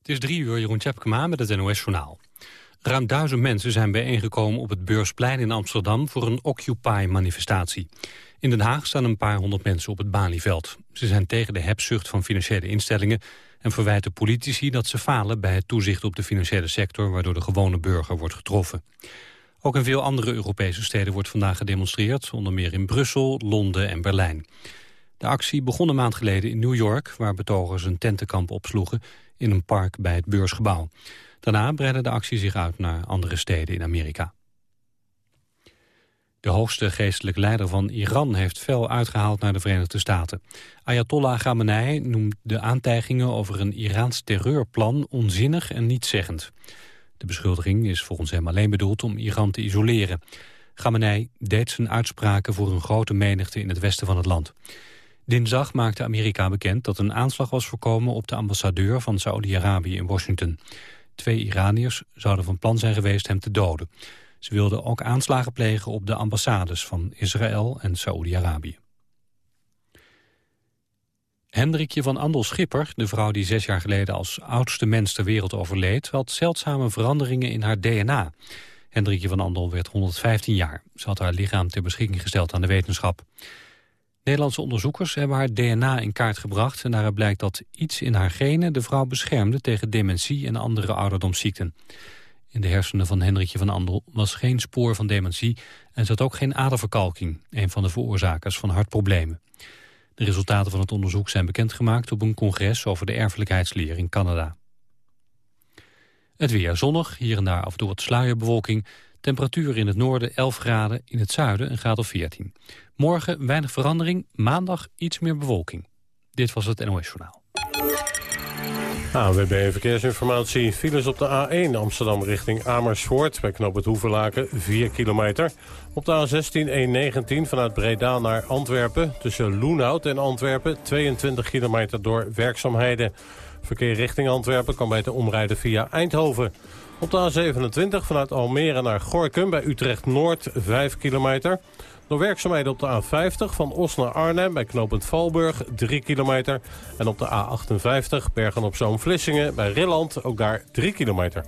Het is drie uur, Jeroen Tjepkema met het NOS-journaal. Ruim duizend mensen zijn bijeengekomen op het Beursplein in Amsterdam... voor een Occupy-manifestatie. In Den Haag staan een paar honderd mensen op het Balieveld. Ze zijn tegen de hebzucht van financiële instellingen... en verwijten politici dat ze falen bij het toezicht op de financiële sector... waardoor de gewone burger wordt getroffen. Ook in veel andere Europese steden wordt vandaag gedemonstreerd... onder meer in Brussel, Londen en Berlijn. De actie begon een maand geleden in New York... waar betogers een tentenkamp opsloegen in een park bij het beursgebouw. Daarna breidde de actie zich uit naar andere steden in Amerika. De hoogste geestelijke leider van Iran heeft fel uitgehaald naar de Verenigde Staten. Ayatollah Khamenei noemt de aantijgingen over een Iraans terreurplan onzinnig en nietszeggend. De beschuldiging is volgens hem alleen bedoeld om Iran te isoleren. Khamenei deed zijn uitspraken voor een grote menigte in het westen van het land. Dinsdag maakte Amerika bekend dat een aanslag was voorkomen op de ambassadeur van Saoedi-Arabië in Washington. Twee Iraniërs zouden van plan zijn geweest hem te doden. Ze wilden ook aanslagen plegen op de ambassades van Israël en Saoedi-Arabië. Hendrikje van Andel Schipper, de vrouw die zes jaar geleden als oudste mens ter wereld overleed, had zeldzame veranderingen in haar DNA. Hendrikje van Andel werd 115 jaar. Ze had haar lichaam ter beschikking gesteld aan de wetenschap. Nederlandse onderzoekers hebben haar DNA in kaart gebracht... en daaruit blijkt dat iets in haar genen de vrouw beschermde... tegen dementie en andere ouderdomsziekten. In de hersenen van Hendrikje van Andel was geen spoor van dementie... en zat ook geen aderverkalking, een van de veroorzakers van hartproblemen. De resultaten van het onderzoek zijn bekendgemaakt op een congres... over de erfelijkheidsleer in Canada. Het weer zonnig, hier en daar af en toe wat sluierbewolking... Temperatuur in het noorden 11 graden, in het zuiden een graad of 14. Morgen weinig verandering, maandag iets meer bewolking. Dit was het NOS Journaal. AWB Verkeersinformatie. Files op de A1 Amsterdam richting Amersfoort. Bij knoop het Hoevenlaken 4 kilometer. Op de A16 119 vanuit Breda naar Antwerpen. Tussen Loenhout en Antwerpen 22 kilometer door werkzaamheden. Verkeer richting Antwerpen kan beter omrijden via Eindhoven. Op de A27 vanuit Almere naar Gorkum bij Utrecht-Noord 5 kilometer. Door werkzaamheden op de A50 van Os naar Arnhem bij knooppunt Valburg 3 kilometer. En op de A58 Bergen-op-Zoom-Vlissingen bij Rilland ook daar 3 kilometer.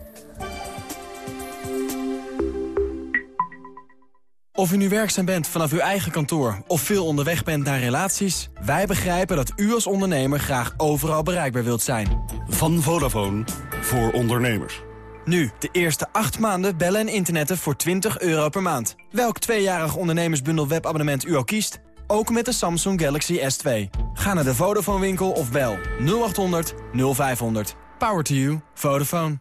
Of u nu werkzaam bent vanaf uw eigen kantoor of veel onderweg bent naar relaties... wij begrijpen dat u als ondernemer graag overal bereikbaar wilt zijn. Van Vodafone voor ondernemers. Nu, de eerste 8 maanden bellen en internetten voor 20 euro per maand. Welk tweejarig ondernemersbundel webabonnement u ook kiest, ook met de Samsung Galaxy S2. Ga naar de Vodafone winkel of bel 0800 0500. Power to you. Vodafone.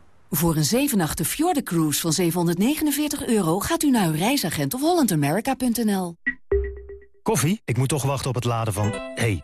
Voor een 7 Fjorden Cruise van 749 euro gaat u naar uw reisagent of hollandamerica.nl. Koffie? Ik moet toch wachten op het laden van... hey,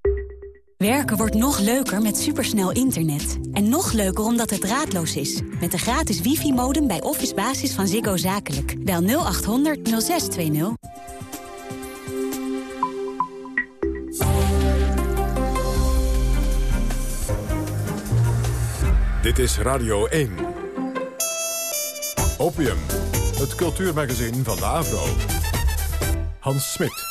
Werken wordt nog leuker met supersnel internet. En nog leuker omdat het draadloos is. Met de gratis wifi-modem bij Office Basis van Ziggo Zakelijk. Bel 0800 0620. Dit is Radio 1. Opium, het cultuurmagazin van de AVRO. Hans Smit.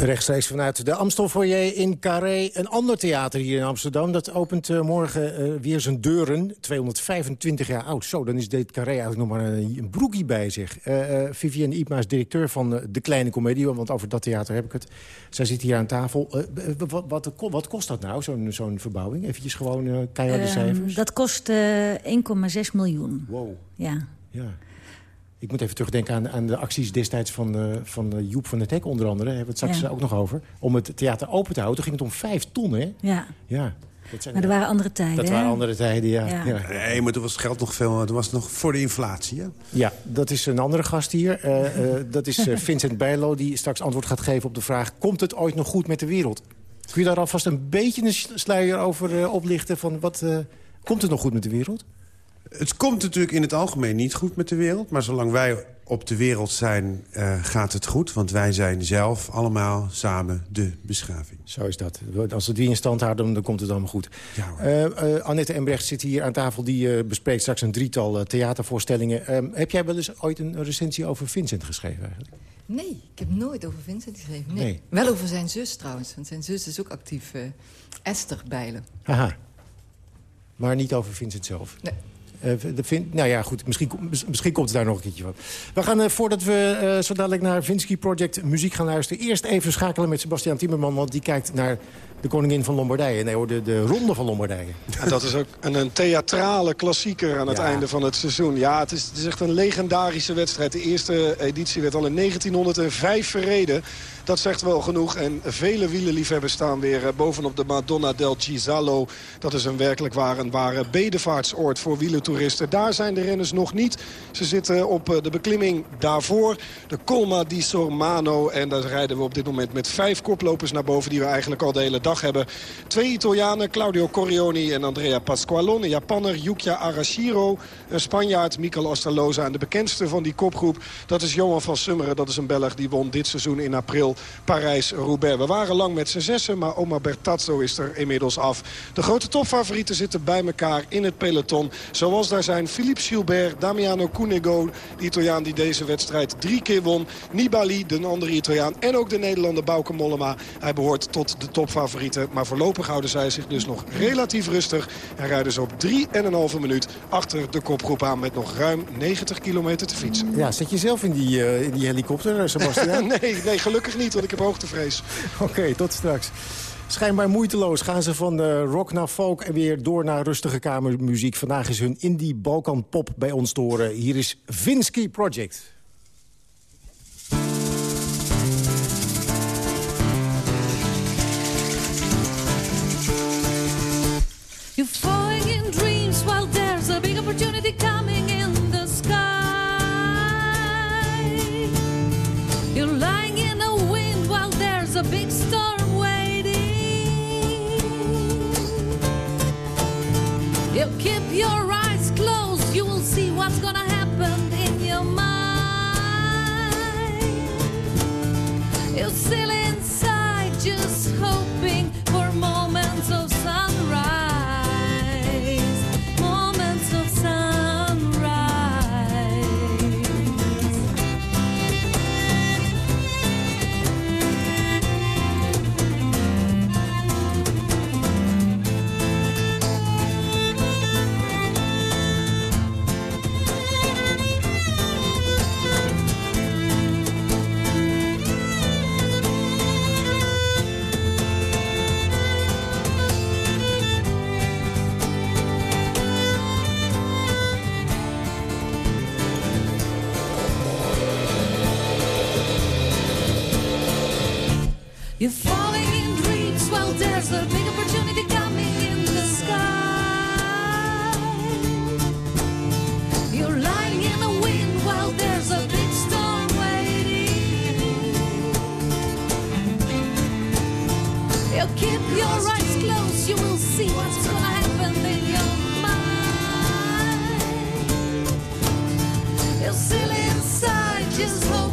Rechtstreeks vanuit de Amstelfoyer in Carré. Een ander theater hier in Amsterdam. Dat opent uh, morgen uh, weer zijn deuren. 225 jaar oud. Zo, dan is dit Carré eigenlijk nog maar een, een broekie bij zich. Uh, Vivienne Ipma is directeur van De Kleine Comedie. Want over dat theater heb ik het. Zij zit hier aan tafel. Wat, wat, wat, kost dat nou, zo'n zo'n verbouwing? Eventjes gewoon keiharde ehm, cijfers. Dat kost 1,6 miljoen. Wow. Ja. Ja. Ik moet even terugdenken aan, aan de acties destijds van, uh, van Joep van der Tek onder andere. Daar hebben we het straks ook nog over. Om het theater open te houden. Toen ging het om vijf ton, hè? Ja. ja. Dat zijn, maar er waren andere tijden, Dat waren andere tijden, ja. ja. ja. Nee, maar toen was het geld nog veel... Dat was nog voor de inflatie, hè? Ja, dat is een andere gast hier. Uh, uh, dat is Vincent Bijlo, die straks antwoord gaat geven op de vraag... komt het ooit nog goed met de wereld? Kun je daar alvast een beetje een sluier over oplichten? Van wat, komt het nog goed met de wereld? Het komt natuurlijk in het algemeen niet goed met de wereld. Maar zolang wij op de wereld zijn, uh, gaat het goed. Want wij zijn zelf allemaal samen de beschaving. Zo is dat. Als we die in stand houden, dan komt het allemaal goed. Ja, uh, uh, Annette Embrecht zit hier aan tafel. Die bespreekt straks een drietal theatervoorstellingen. Ehm, heb jij wel eens ooit een recensie over Vincent geschreven eigenlijk? Nee, ik heb nooit over Vincent geschreven. Nee. nee. Wel over zijn zus trouwens. Want zijn zus is ook actief. Esther Bijlen. Aha. Maar niet over Vincent zelf? Nee. Vind, nou ja, goed, misschien, misschien komt het daar nog een keertje van. We gaan, uh, voordat we uh, zo dadelijk naar Vinsky Project muziek gaan luisteren... eerst even schakelen met Sebastian Timmerman... want die kijkt naar de koningin van Lombardije. Nee hoor, de, de ronde van Lombardije. Ja, dat is ook een, een theatrale klassieker aan het ja. einde van het seizoen. Ja, het is, het is echt een legendarische wedstrijd. De eerste editie werd al in 1905 verreden. Dat zegt wel genoeg. En vele wielenliefhebbers staan weer eh, bovenop de Madonna del Cisalo. Dat is een werkelijk waar een ware bedevaartsoord voor wielentoeristen. Daar zijn de renners nog niet. Ze zitten op eh, de beklimming daarvoor. De Colma di Sormano. En daar rijden we op dit moment met vijf koplopers naar boven... die we eigenlijk al de hele dag hebben. Twee Italianen, Claudio Corioni en Andrea Pasqualone. Een Japanner, Yukia Arashiro. Een Spanjaard, Mikel Astaloza. En de bekendste van die kopgroep, dat is Johan van Summeren. Dat is een Belg die won dit seizoen in april Parijs-Roubaix. We waren lang met z'n zessen, maar Omar Bertazzo is er inmiddels af. De grote topfavorieten zitten bij elkaar in het peloton. Zoals daar zijn Philippe Gilbert, Damiano Cunego... de Italiaan die deze wedstrijd drie keer won. Nibali, de andere Italiaan. En ook de Nederlander Bauke Mollema. Hij behoort tot de topfavorieten. Maar voorlopig houden zij zich dus nog relatief rustig. En rijden ze op 3,5 minuut achter de kopgroep aan... met nog ruim 90 kilometer te fietsen. Ja, zit je zelf in die, uh, in die helikopter, Sebastian? nee, nee, gelukkig niet, want ik heb hoogtevrees. Oké, okay, tot straks. Schijnbaar moeiteloos gaan ze van uh, rock naar folk en weer door naar rustige kamermuziek. Vandaag is hun indie Balkan pop bij ons te horen. Hier is Vinsky Project. keep your eyes closed, you will see what's gonna happen in your mind. You're silly inside, just hold.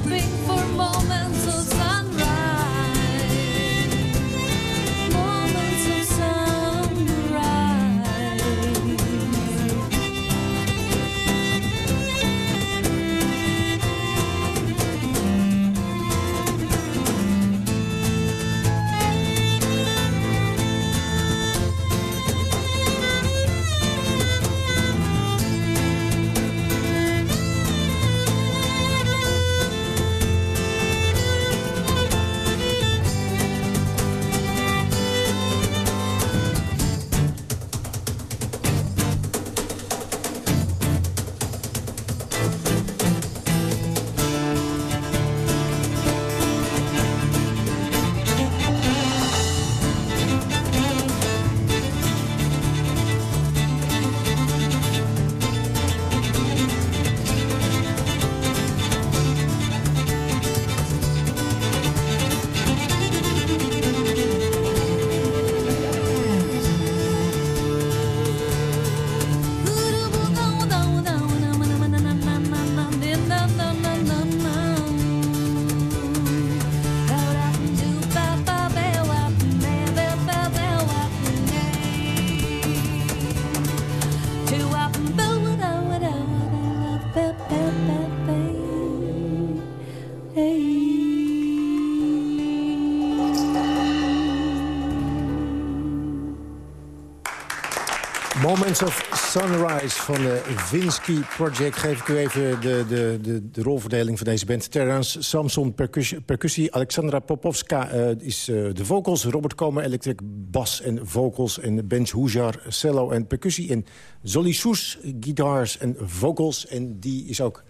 Of Sunrise van de Vinsky Project. Geef ik u even de, de, de, de rolverdeling van deze band. Terrence Samson percussie, percussie. Alexandra Popovska uh, is uh, de vocals. Robert Komen electric bas en vocals. En Benj Hujar cello en percussie. En Zolly Soes guitars en vocals. En die is ook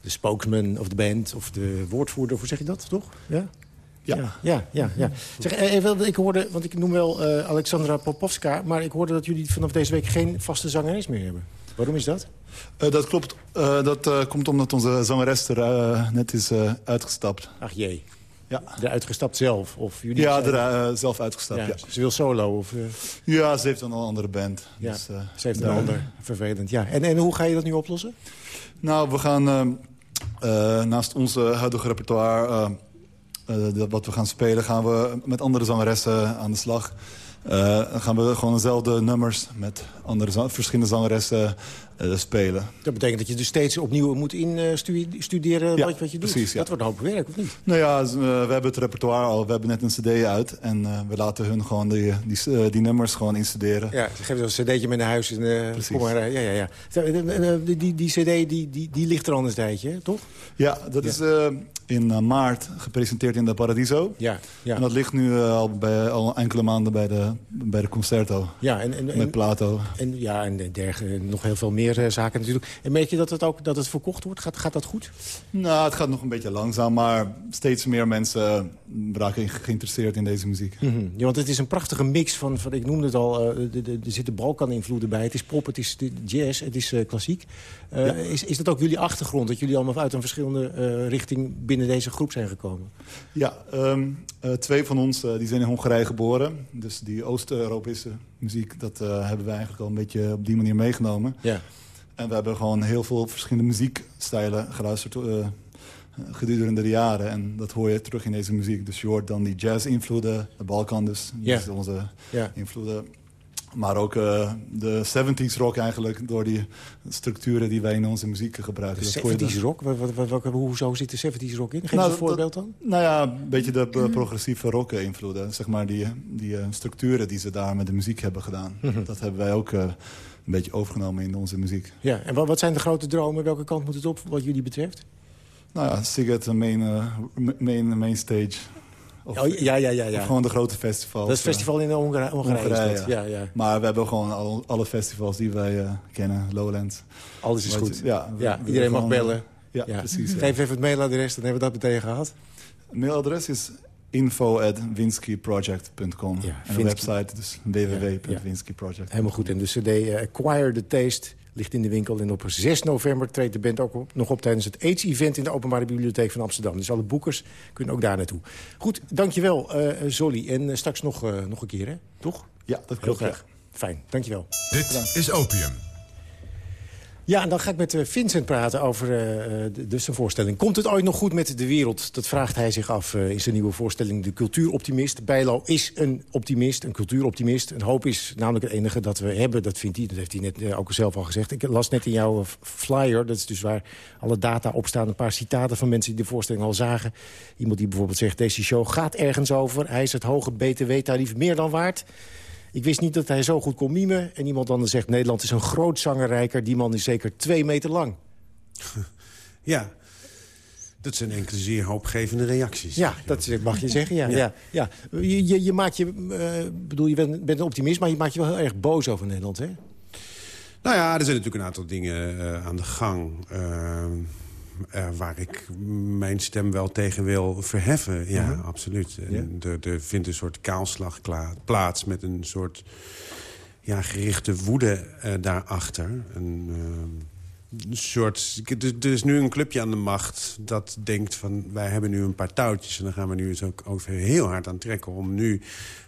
de spokesman of de band. Of de woordvoerder, hoe zeg je dat, toch? Ja? Ja, ja, ja. ja. Zeg, even, ik hoorde, want ik noem wel uh, Alexandra Popovska... maar ik hoorde dat jullie vanaf deze week geen vaste zangeres meer hebben. Waarom is dat? Uh, dat klopt. Uh, dat komt omdat onze zangeres er net is uitgestapt. Ach jee. Ja. Er uitgestapt zelf? Of jullie ja, er zelf uitgestapt, ja. ja. Ze wil solo? Of, Ja, ze heeft een andere band. Ja, dus, ze heeft een ander. Vervelend, ja. En, en hoe ga je dat nu oplossen? Nou, we gaan naast onze huidige repertoire wat we gaan spelen, gaan we met andere zangeressen aan de slag. Uh, gaan we gewoon dezelfde nummers met andere verschillende zangeressen spelen. Dat betekent dat je dus steeds opnieuw moet instuderen ja, wat, wat je doet. Precies, ja. Dat wordt een hoop werk, of niet? Nou ja, we hebben het repertoire al. We hebben net een cd uit. En we laten hun gewoon die, die, die nummers gewoon instuderen. Ja, ze geven een cd'tje met naar huis. En, Precies. Kom maar, ja, ja, ja. Die, die, die cd die, die, die ligt er al een tijdje, toch? Ja, dat is in maart gepresenteerd in de Paradiso. Ja, ja. En dat ligt nu al, bij, al enkele maanden bij de, bij de Concerto. Ja, en, en, met Plato. En, ja, en dergelijke, nog heel veel meer uh, zaken natuurlijk. En merk je dat het ook dat het verkocht wordt? Gaat, gaat dat goed? Nou, het gaat nog een beetje langzaam, maar steeds meer mensen raken geïnteresseerd in deze muziek. Mm -hmm. ja, want het is een prachtige mix van, van ik noemde het al, uh, er zitten Balkan-invloeden bij. Het is pop, het is jazz, het is klassiek. Ja. is, is dat ook jullie achtergrond, dat jullie allemaal uit een verschillende richting binnen deze groep zijn gekomen? Ja, um, twee van ons die zijn in Hongarije geboren. Dus die Oost-Europese muziek, dat hebben we eigenlijk al een beetje op die manier meegenomen. Ja. En we hebben gewoon heel veel verschillende muziekstijlen geluisterd uh, gedurende de jaren. En dat hoor je terug in deze muziek. Dus je hoort dan die jazz-invloeden, de Balkan dus, ja. dus onze invloeden. Maar ook uh, de 70s rock eigenlijk, door die structuren die wij in onze muziek gebruiken. De 70s rock? Wat, hoezo zit de 70s rock in? Geef nou, een voorbeeld dan. Nou ja, een beetje de progressieve rock invloeden. Zeg maar die, die uh, structuren die ze daar met de muziek hebben gedaan. Dat hebben wij ook uh, een beetje overgenomen in onze muziek. Ja, en wat, wat zijn de grote dromen? Welke kant moet het op wat jullie betreft? Nou ja, Siget, main, main, main stage. Of, oh, ja, ja, ja, ja. Of gewoon de grote festivals. Dat is festival in Hongarije. Hongarije ja. Ja. Maar we hebben gewoon alle, alle festivals die wij uh, kennen. Lowlands. Alles is goed. Ja, ja iedereen mag bellen. Ja, precies. Geef even het mailadres, dan hebben we dat meteen gehad. Het mailadres is info.winskyproject.com. Ja, en de website dus www.winskyproject. Helemaal goed. En de cd uh, Acquire the Taste ligt in de winkel. En op 6 november treedt de band ook op, nog op tijdens het AIDS-event... in de Openbare Bibliotheek van Amsterdam. Dus alle boekers kunnen ook daar naartoe. Goed, dankjewel, uh, Zolly. En uh, straks nog, uh, nog een keer, hè? Toch? Ja, dat klopt. Heel graag. Fijn, dankjewel. Dit Bedankt. is Opium. Ja, en dan ga ik met Vincent praten over uh, de, zijn voorstelling. Komt het ooit nog goed met de wereld? Dat vraagt hij zich af uh, in zijn nieuwe voorstelling De Cultuuroptimist. Bijlo is een optimist, een cultuuroptimist. Een hoop is namelijk het enige dat we hebben. Dat vindt hij, dat heeft hij net ook zelf al gezegd. Ik las net in jouw flyer, dat is dus waar alle data op staan... een paar citaten van mensen die de voorstelling al zagen. Iemand die bijvoorbeeld zegt, deze show gaat ergens over. Hij is het hoge btw-tarief meer dan waard. Ik wist niet dat hij zo goed kon mimen. En iemand anders zegt, Nederland is een groot zangerrijker. Die man is zeker twee meter lang. Ja, dat zijn enkele zeer hoopgevende reacties. Ja, dat mag je zeggen, ja. ja. ja, ja. Je, je, maakt je, uh, bedoel, je bent, bent, een optimist, maar je maakt je wel heel erg boos over Nederland, hè? Nou ja, er zijn natuurlijk een aantal dingen uh, aan de gang... Uh, uh, waar ik mijn stem wel tegen wil verheffen. Ja, -huh. absoluut. En ja. er, er vindt een soort kaalslag plaats met een soort ja, gerichte woede uh, daarachter. Een, een soort, er is nu een clubje aan de macht dat denkt van... wij hebben nu een paar touwtjes en dan gaan we nu eens ook, ook heel hard aan trekken... om nu,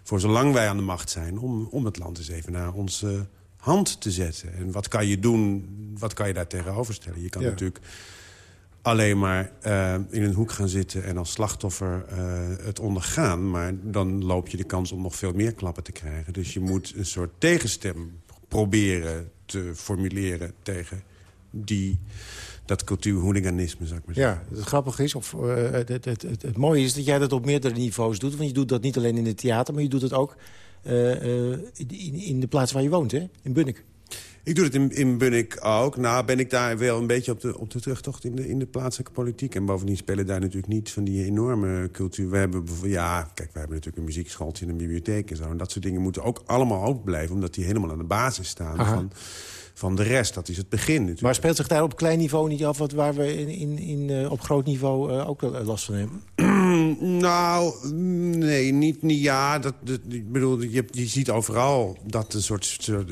voor zolang wij aan de macht zijn... om, om het land eens even naar onze hand te zetten. En wat kan je doen, wat kan je daar tegenover stellen? Je kan ja. natuurlijk alleen maar uh, in een hoek gaan zitten en als slachtoffer uh, het ondergaan. Maar dan loop je de kans om nog veel meer klappen te krijgen. Dus je moet een soort tegenstem proberen te formuleren tegen die, dat cultuurhooliganisme, zou maar. Ja, het grappige is, of, het, het, het, het, mooie is dat jij dat op meerdere niveaus doet. Want je doet dat niet alleen in het theater, maar je doet het ook in, in, de plaats waar je woont, hè? in Bunnik. Ik doe het in, in Bunnik ook. Nou ben ik daar wel een beetje op de, op de terugtocht in de, in de plaatselijke politiek. En bovendien spelen daar natuurlijk niet van die enorme cultuur. We hebben, bijvoorbeeld- ja, kijk, we hebben natuurlijk een muziekschooltje en een bibliotheek en zo. En dat soort dingen moeten ook allemaal open blijven. Omdat die helemaal aan de basis staan Aha. van, van de rest. Dat is het begin natuurlijk. Maar speelt zich daar op klein niveau niet af... wat waar we in, in, in, eh, op groot niveau eh, ook eh, last van hebben? Nou, mm, nee, niet, niet ja. Dat, dat, ik bedoel, je, je ziet overal dat een soort, soort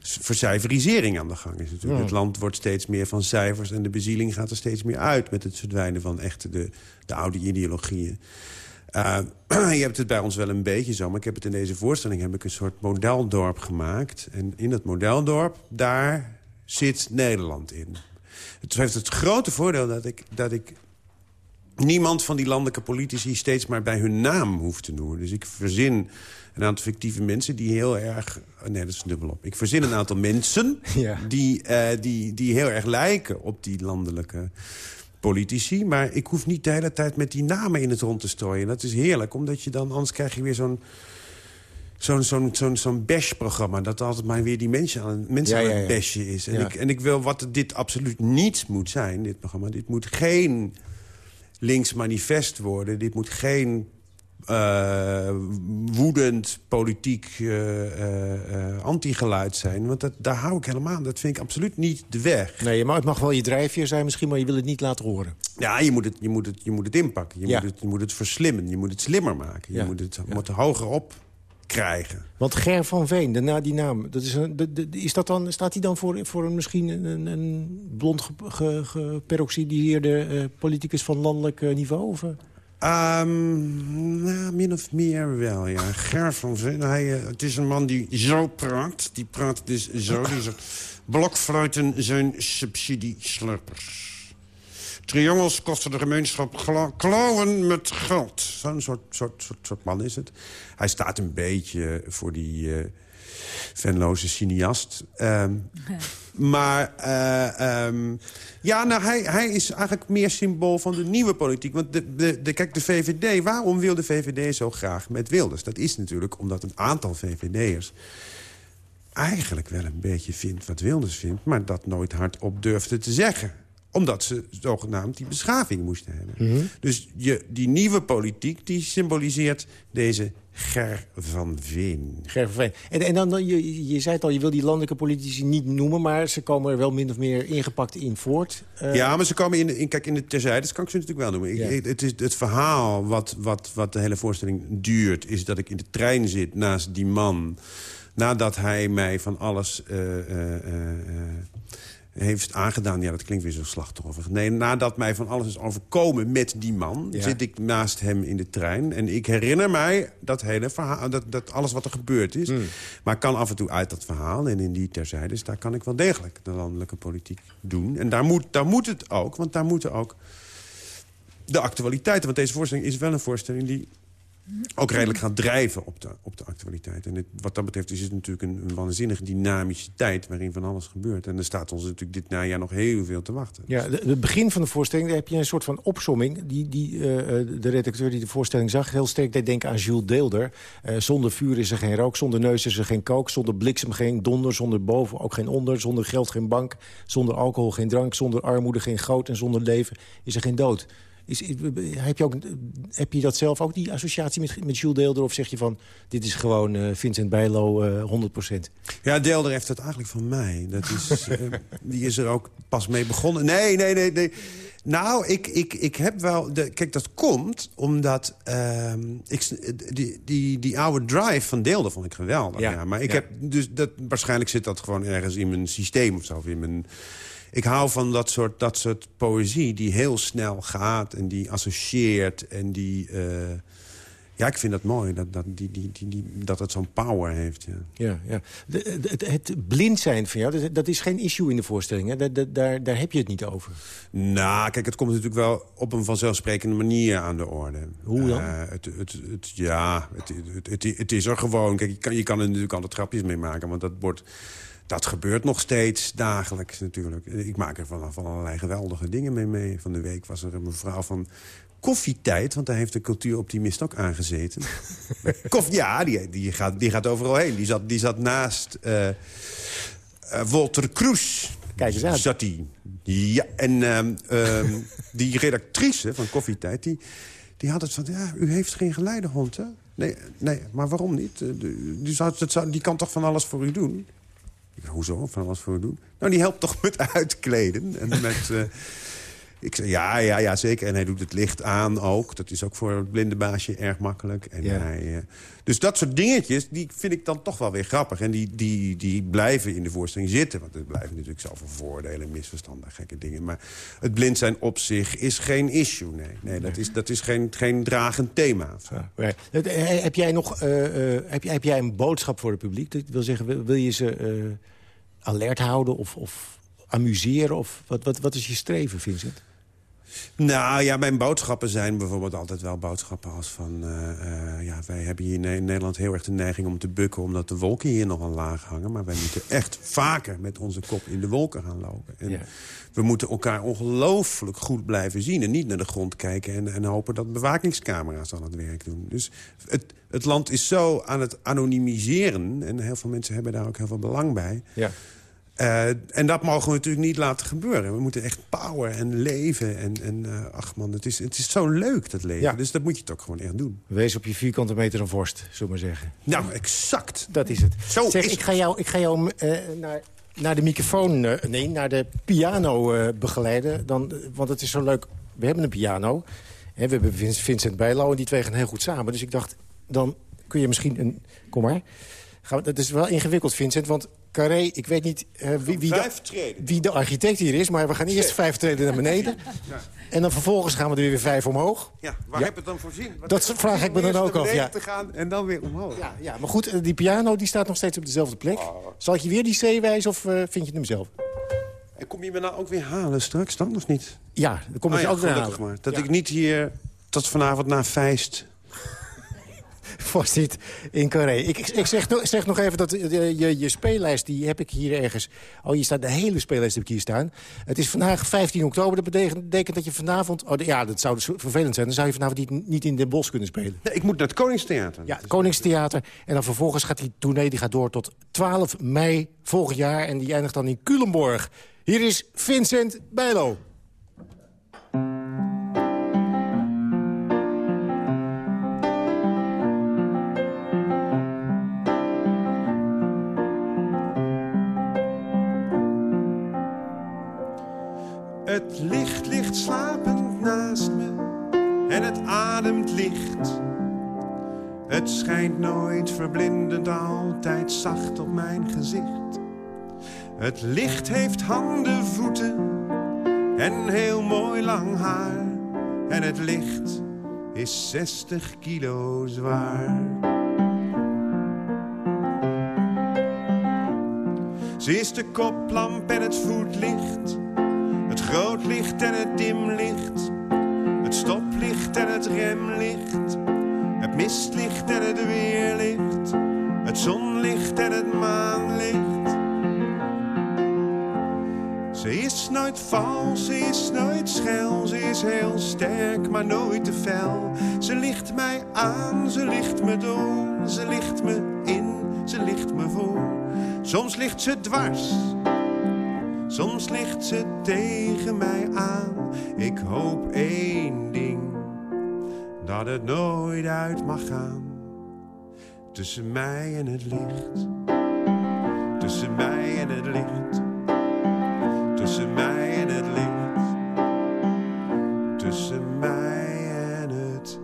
vercijferisering aan de gang is. Natuurlijk. Ja. Het land wordt steeds meer van cijfers en de bezieling gaat er steeds meer uit... met het verdwijnen van echt de, de oude ideologieën. Eh, je hebt het bij ons wel een beetje zo, maar ik heb het in deze voorstelling... heb ik een soort modeldorp gemaakt. En in dat modeldorp, daar zit Nederland in. Het heeft het grote voordeel dat ik, dat ik niemand van die landelijke politici steeds maar bij hun naam hoeft te noemen. Dus ik verzin een aantal fictieve mensen die heel erg... oh, Nee, dat is dubbelop. Ik verzin een aantal mensen die, eh, die, die heel erg lijken op die landelijke politici. Maar ik hoef niet de hele tijd met die namen in het rond te strooien. Dat is heerlijk, omdat je dan... Anders krijg je weer zo'n zo'n zo'n zo'n zo'n bash-programma... dat altijd maar weer die mensen aan, mensen Ja, aan het ja. bashen is. En, ik, en ik wil wat dit absoluut niet moet zijn, dit programma. Dit moet geen links manifest worden. Dit moet geen eh, woedend politiek eh, antigeluid zijn. Want dat, daar hou ik helemaal aan. Dat vind ik absoluut niet de weg. Nee, maar het mag wel je drijfveer zijn misschien... maar je wil het niet laten horen. Ja, je moet het, je moet het, je moet het inpakken. Je, Ja. moet het, je moet het verslimmen. Je moet het slimmer maken. Je Ja. moet het moet hoger op krijgen. Want Ger van Veen, daarna die naam... Dat is een, de- de- is dat dan, staat hij dan voor, voor een, misschien een, een, blond ge- ge- geperoxideerde eh, politicus van landelijk eh, niveau? Of, eh? Ehm, nou, min of meer wel, ja. Ger van Veen, hij, eh, het is een man die zo praat. Die praat dus zo. Die zegt, blokfluiten zijn subsidieslurpers. Triangels kosten de gemeenschap klauwen met geld. Zo'n soort, soort, soort, soort man is het. Hij staat een beetje voor die eh venloze cineast. Ehm, maar eh, ehm, ja, nou, hij, hij is eigenlijk meer symbool van de nieuwe politiek. Want de, de, de, kijk, de VVD, waarom wil de VVD zo graag met Wilders? Dat is natuurlijk omdat een aantal VVD'ers eigenlijk wel een beetje vindt wat Wilders vindt... maar dat nooit hardop durfde te zeggen omdat ze zogenaamd die beschaving moesten hebben. Dus je, die nieuwe politiek die symboliseert deze Ger van Veen. Ger van Veen. En, en dan, je, je zei het al, je wil die landelijke politici niet noemen... maar ze komen er wel min of meer ingepakt in voort. Eh, Ja, maar ze komen in, in kijk, in de terzijde, kan ik ze natuurlijk wel noemen. Ik, Ja. ik- het, is het verhaal wat, wat, wat de hele voorstelling duurt... is dat ik in de trein zit naast die man... nadat hij mij van alles eh, eh, heeft aangedaan. Ja, dat klinkt weer zo slachtoffer. Nee, nadat mij van alles is overkomen met die man... Ja. zit ik naast hem in de trein. En ik herinner mij dat hele verhaal, dat, dat alles wat er gebeurd is. Hmm. Maar ik kan af en toe uit dat verhaal en in die terzijdes... daar kan ik wel degelijk de landelijke politiek doen. En daar moet, daar moet het ook, want daar moeten ook de actualiteiten... want deze voorstelling is wel een voorstelling die ook redelijk gaat drijven op de, op de actualiteit. En wat dat betreft is het natuurlijk een, een waanzinnig dynamische tijd... waarin van alles gebeurt. En er staat ons natuurlijk dit najaar nog heel veel te wachten. Ja, het begin van de voorstelling daar heb je een soort van opsomming. Die, die, eh, eh, de redacteur die de voorstelling zag, heel sterk deed denken aan Jules Deelder. Eh, zonder vuur is er geen rook, zonder neus is er geen kook... zonder bliksem geen donder, zonder boven ook geen onder... zonder geld geen bank, zonder alcohol geen drank... zonder armoede geen goud en zonder leven is er geen dood. Is, is- heb, je ook, heb je dat zelf ook, die associatie met, met Jules Deelder? Of zeg je van, dit is gewoon eh, Vincent Bijlo eh 100% Ja, Deelder heeft het eigenlijk van mij. Dat is, eh, die is er ook pas mee begonnen. Nee, nee, nee, nee. Nou, ik, ik, ik heb wel... De, kijk, dat komt omdat... ehm, ik, die, die, die oude drive van Deelder vond ik geweldig. Ja, Ja, maar ik ja. heb dus dat, waarschijnlijk zit dat gewoon ergens in mijn systeem of zo. Of in mijn, ik hou van dat soort, dat soort poëzie die heel snel gaat... en die associeert en die... eh, ja, ik vind dat mooi, dat, dat, die, die, die, die, dat het zo'n power heeft. Ja. Ja, ja. De- de- het, het blind zijn van jou, dat, dat is geen issue in de voorstelling. Hè? Dat- daar, daar heb je het niet over. Nou, kijk, het komt natuurlijk wel op een vanzelfsprekende manier aan de orde. Hoe dan? Eh, het, het, het, ja, het, het, het, het is er gewoon. Kijk, je kan, je kan er natuurlijk altijd grapjes mee maken, want dat wordt... Dat gebeurt nog steeds dagelijks natuurlijk. Ik maak er van, van allerlei geweldige dingen mee mee. Van de week was er een mevrouw van koffietijd... want daar heeft de cultuuroptimist ook aangezeten. Koffie, ja, die, die, gaat, die gaat overal heen. Die zat, die zat naast... eh, eh, Walter Kroes. Kijk eens aan. Zat hij. Ja, en ehm, ehm, die redactrice van Koffietijd... Die, die had het van, ja, u heeft geen geleidehond, hè? Nee, nee maar waarom niet? Eh, Die, zou, die kan toch van alles voor u doen? Hoezo, van alles voor doen? Nou, die helpt toch met uitkleden en met... eh, ik zei, ja, ja, ja, zeker. En hij doet het licht aan ook. Dat is ook voor het blinde baasje erg makkelijk. En Ja. hij, eh, dus dat soort dingetjes, die vind ik dan toch wel weer grappig. En die, die, die blijven in de voorstelling zitten. Want er blijven natuurlijk zoveel vooroordelen, misverstanden, gekke dingen. Maar het blind zijn op zich is geen issue, nee. Nee, dat is, dat is geen, geen dragend thema. Ja. Het- eh, Heb jij nog eh, eh, heb, jij- heb jij een boodschap voor het publiek? Dat wil zeggen, wil, wil je ze eh, alert houden of, of amuseren? Of wat, wat, wat is je streven, Vincent? Nou ja, mijn boodschappen zijn bijvoorbeeld altijd wel boodschappen als van... eh, eh, ja, wij hebben hier in Ne- Nederland heel erg de neiging om te bukken... omdat de wolken hier nogal laag hangen. Maar wij moeten echt vaker met onze kop in de wolken gaan lopen. En Ja. we moeten elkaar ongelooflijk goed blijven zien... en niet naar de grond kijken en, en hopen dat bewakingscamera's dan het werk doen. Dus het, het land is zo aan het anonimiseren... en heel veel mensen hebben daar ook heel veel belang bij... Ja. Eh, en dat mogen we natuurlijk niet laten gebeuren. We moeten echt power en leven. En, en eh, ach man, het is, het is zo leuk, dat leven. Ja. Dus dat moet je toch gewoon echt doen. Wees op je vierkante meter een vorst, zullen we maar zeggen. Nou, exact. Dat is het. Zo zeg, is ik ga jou, ik ga jou eh, naar, naar de microfoon, nee, naar de piano begeleiden. Dan, want het is zo leuk. We hebben een piano. Hè, we hebben Vin- Vincent Bijlo en die twee gaan heel goed samen. Dus ik dacht, dan kun je misschien een... Kom maar. Gaan we, dat is wel ingewikkeld, Vincent, want Carré, ik weet niet eh, wie, wie, de, treden. wie de architect hier is... maar we gaan eerst vijf treden naar beneden. En dan vervolgens gaan we er weer vijf omhoog. Ja, waar Ja. heb je het dan voor zin? Wat Dat het vraag ik me dan ook af, ja. beneden te gaan en dan weer omhoog. Ja, ja, maar goed, eh, die piano die staat nog steeds op dezelfde plek. Zal ik je weer die C wijzen of eh, vind je hem zelf? En kom je me nou ook weer halen straks dan, of niet? Ja, dan kom ik Ah je ja, ook weer halen. maar. Dat Ja. ik niet hier tot vanavond na feest... Dit in Carré. Ik, ik, zeg, nog, zeg nog even dat eh, je, je, je speellijst, die heb ik hier ergens... Oh, hier staat de hele speellijst heb ik hier staan. Het is vandaag 15 oktober. Dat betekent, betekent dat je vanavond... Oh, ja, dat zou dus vervelend zijn. Dan zou je vanavond niet, niet in Den Bosch kunnen spelen. Nee, ik moet naar het Koningstheater. Ja, het Koningstheater. En dan vervolgens gaat die tournee die gaat door tot 12 mei volgend jaar. En die eindigt dan in Culemborg. Hier is Vincent Bijlo. En het ademt licht. Het schijnt nooit verblindend, altijd zacht op mijn gezicht. Het licht heeft handen, voeten en heel mooi lang haar. En het licht is 60 kilo zwaar. Ze is de koplamp en het voetlicht. Het groot licht en het dim licht. En het remlicht. Het mistlicht en het weerlicht. Het zonlicht en het maanlicht. Ze is nooit vals, ze is nooit schel. Ze is heel sterk, maar nooit te fel. Ze ligt mij aan, ze ligt me door. Ze ligt me in, ze ligt me voor. Soms ligt ze dwars. Soms ligt ze tegen mij aan. Ik hoop één dat het nooit uit mag gaan. Tussen mij en het licht. Tussen mij en het licht. Tussen mij en het licht. Tussen mij en het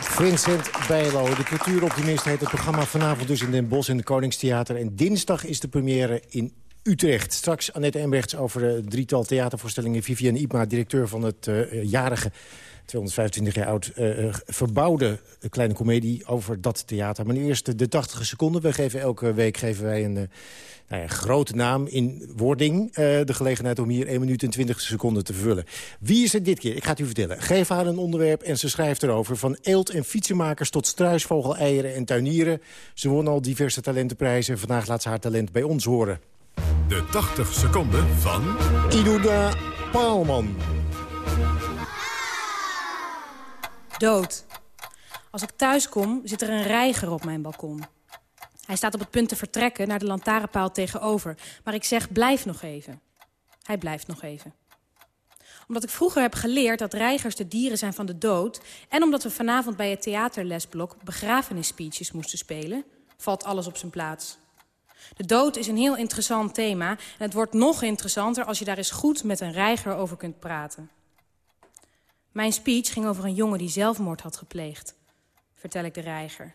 Vincent Bijlo, de cultuuroptimist, heet het programma vanavond dus in Den Bosch in het Koningstheater. En dinsdag is de première in Utrecht. Straks Annette Embrechts over de drietal theatervoorstellingen. Vivian Ipma, directeur van het eh, jarige, 225 jaar oud, eh, eh, verbouwde kleine komedie over dat theater. Maar nu eerst de 80 seconden. We geven elke week geven wij een... eh, nou ja, grote naam in wording. eh, de gelegenheid om hier 1 minuut en 20 seconden te vullen. Wie is het dit keer? Ik ga het u vertellen. Geef haar een onderwerp en ze schrijft erover. Van eelt- en fietsenmakers tot struisvogel, eieren en tuinieren. Ze won al diverse talentenprijzen. Vandaag laat ze haar talent bij ons horen. De 80 seconden van... Idoda Paalman. dood. Als ik thuis kom, zit er een reiger op mijn balkon. Hij staat op het punt te vertrekken naar de lantaarnpaal tegenover. Maar ik zeg, blijf nog even. Hij blijft nog even. Omdat ik vroeger heb geleerd dat reigers de dieren zijn van de dood... en omdat we vanavond bij het theaterlesblok begrafenisspeeches moesten spelen... valt alles op zijn plaats. De dood is een heel interessant thema... en het wordt nog interessanter als je daar eens goed met een reiger over kunt praten. Mijn speech ging over een jongen die zelfmoord had gepleegd, vertel ik de reiger.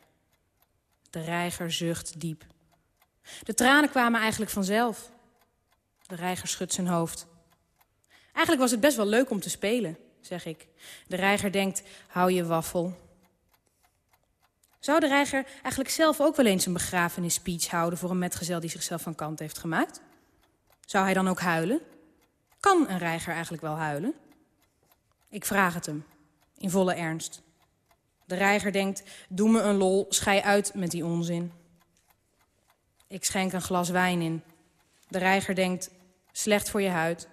De reiger zucht diep. De tranen kwamen eigenlijk vanzelf. De reiger schudt zijn hoofd. Eigenlijk was het best wel leuk om te spelen, zeg ik. De reiger denkt, hou je waffel. Zou de reiger eigenlijk zelf ook wel eens een begrafenisspeech houden... voor een metgezel die zichzelf van kant heeft gemaakt? Zou hij dan ook huilen? Kan een reiger eigenlijk wel huilen? Ik vraag het hem, in volle ernst. De reiger denkt, doe me een lol, schei uit met die onzin. Ik schenk een glas wijn in. De reiger denkt, slecht voor je huid.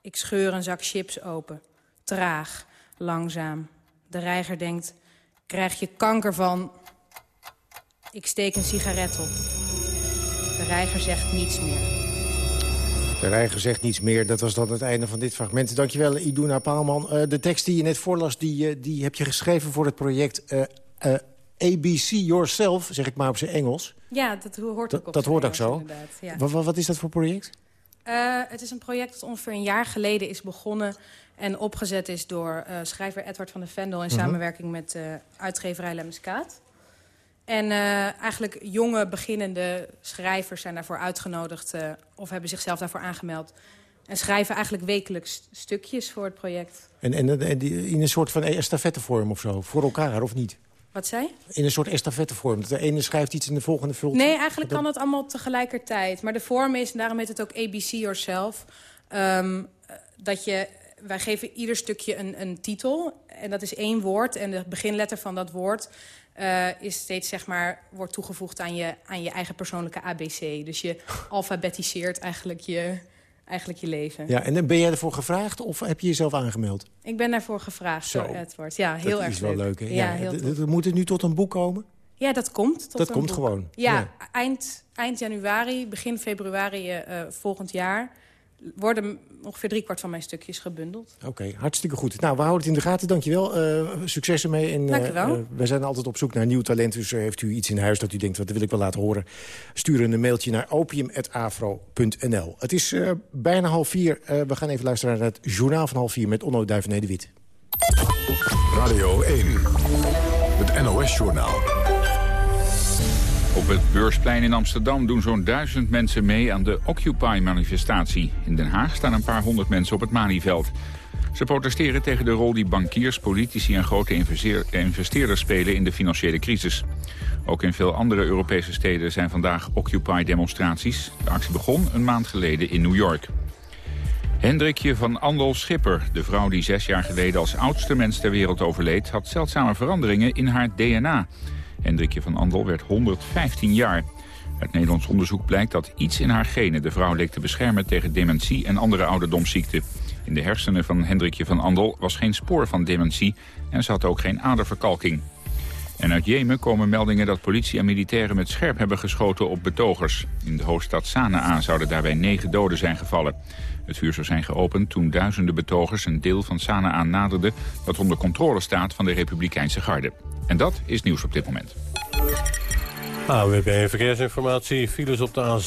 Ik scheur een zak chips open. Traag, langzaam. De reiger denkt, krijg je kanker van... Ik steek een sigaret op. De reiger zegt niets meer. De reiger zegt niets meer. Dat was dan het einde van dit fragment. Dankjewel, Iduna Paalman. Uh, de tekst die je net voorlas, die, uh, die heb je geschreven voor het project... Uh, ABC Yourself, zeg ik maar op zijn Engels. Ja, dat hoort ook op Dat hoort ook zo. Ja. Wat, wat, wat, is dat voor project? het is een project dat ongeveer een jaar geleden is begonnen... en opgezet is door schrijver Edward van der Vendel... in -huh. samenwerking met uitgeverij Lemmeskaat. En uh, eigenlijk jonge, beginnende schrijvers zijn daarvoor uitgenodigd... Of hebben zichzelf daarvoor aangemeld. En schrijven eigenlijk wekelijks stukjes voor het project. En, en, en die, in een soort van estafettevorm of zo? Voor elkaar, of niet? Wat zei In een soort estafettevorm. Dat de ene schrijft iets en de volgende vult... Nee, eigenlijk kan het allemaal tegelijkertijd. Maar de vorm is, en daarom heet het ook ABC Yourself... Um, dat je wij geven ieder stukje een, een, titel. En dat is één woord. En de beginletter van dat woord uh, is steeds, zeg maar, wordt toegevoegd aan je, aan je eigen persoonlijke ABC. Dus je alfabetiseert eigenlijk je, eigenlijk je leven. Ja, en ben jij ervoor gevraagd of heb je jezelf aangemeld? Ik ben daarvoor gevraagd Zo. door Edward. Ja, heel dat erg is wel leuk, hè? Ja, ja heel tof. Moet het nu tot een boek komen? Ja, dat komt. Tot dat komt boek. gewoon? Ja, ja, Eind, eind januari, begin februari uh, volgend jaar worden ongeveer driekwart van mijn stukjes gebundeld. Oké, okay, hartstikke goed. Nou, we houden het in de gaten. Dankjewel. Uh, succes ermee. En, Dankjewel. Uh, wij zijn altijd op zoek naar nieuw talent. Dus uh, heeft u iets in huis dat u denkt, wat wil ik wel laten horen... stuur een mailtje naar opium.afro.nl. Het is bijna half vier. we gaan even luisteren naar het journaal van half vier... met Onno Duivenede-Wit. Radio 1, het NOS-journaal. Op het Beursplein in Amsterdam doen zo'n duizend mensen mee aan de Occupy-manifestatie. In Den Haag staan een paar honderd mensen op het Malieveld. Ze protesteren tegen de rol die bankiers, politici en grote investeerders spelen in de financiële crisis. Ook in veel andere Europese steden zijn vandaag Occupy-demonstraties. De actie begon een maand geleden in New York. Hendrikje van Andel Schipper, de vrouw die zes jaar geleden als oudste mens ter wereld overleed... had zeldzame veranderingen in haar DNA. Hendrikje van Andel werd 115 jaar. Uit Nederlands onderzoek blijkt dat iets in haar genen de vrouw leek te beschermen tegen dementie en andere ouderdomsziekten. In de hersenen van Hendrikje van Andel was geen spoor van dementie en ze had ook geen aderverkalking. En uit Jemen komen meldingen dat politie en militairen met scherp hebben geschoten op betogers. In de hoofdstad Sanaa zouden daarbij negen doden zijn gevallen. Het vuur zou zijn geopend toen duizenden betogers een deel van Sanaa naderden... dat onder controle staat van de Republikeinse Garde. En dat is nieuws op dit moment. AWB Verkeersinformatie. Files op de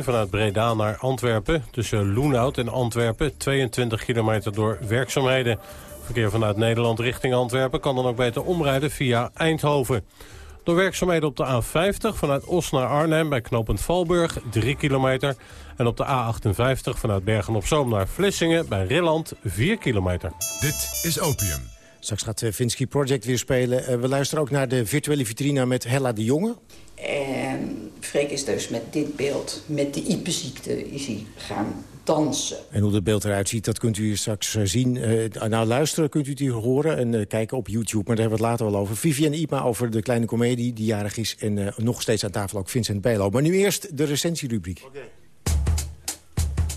A16-119 vanuit Breda naar Antwerpen. Tussen Loenhout en Antwerpen. 22 kilometer door werkzaamheden. Verkeer vanuit Nederland richting Antwerpen kan dan ook beter omrijden via Eindhoven. Door werkzaamheden op de A50 vanuit Os naar Arnhem bij knooppunt Valburg 3 kilometer. En op de A58 vanuit Bergen-op-Zoom naar Vlissingen bij Rilland 4 kilometer. Dit is Opium. Straks gaat uh, Vinsky Project weer spelen. Uh, we luisteren ook naar de virtuele vitrine met Hella de Jonge. En Freek is dus met dit beeld, met de Ipe-ziekte, is hij gaan dansen. En hoe het beeld eruit ziet, dat kunt u straks uh, zien. nou, luisteren kunt u het hier horen en kijken op YouTube. Maar daar hebben we het later wel over. Vivienne Ipa over de kleine komedie die jarig is. En nog steeds aan tafel ook Vincent Bijlo. Maar nu eerst de recensierubriek. Okay.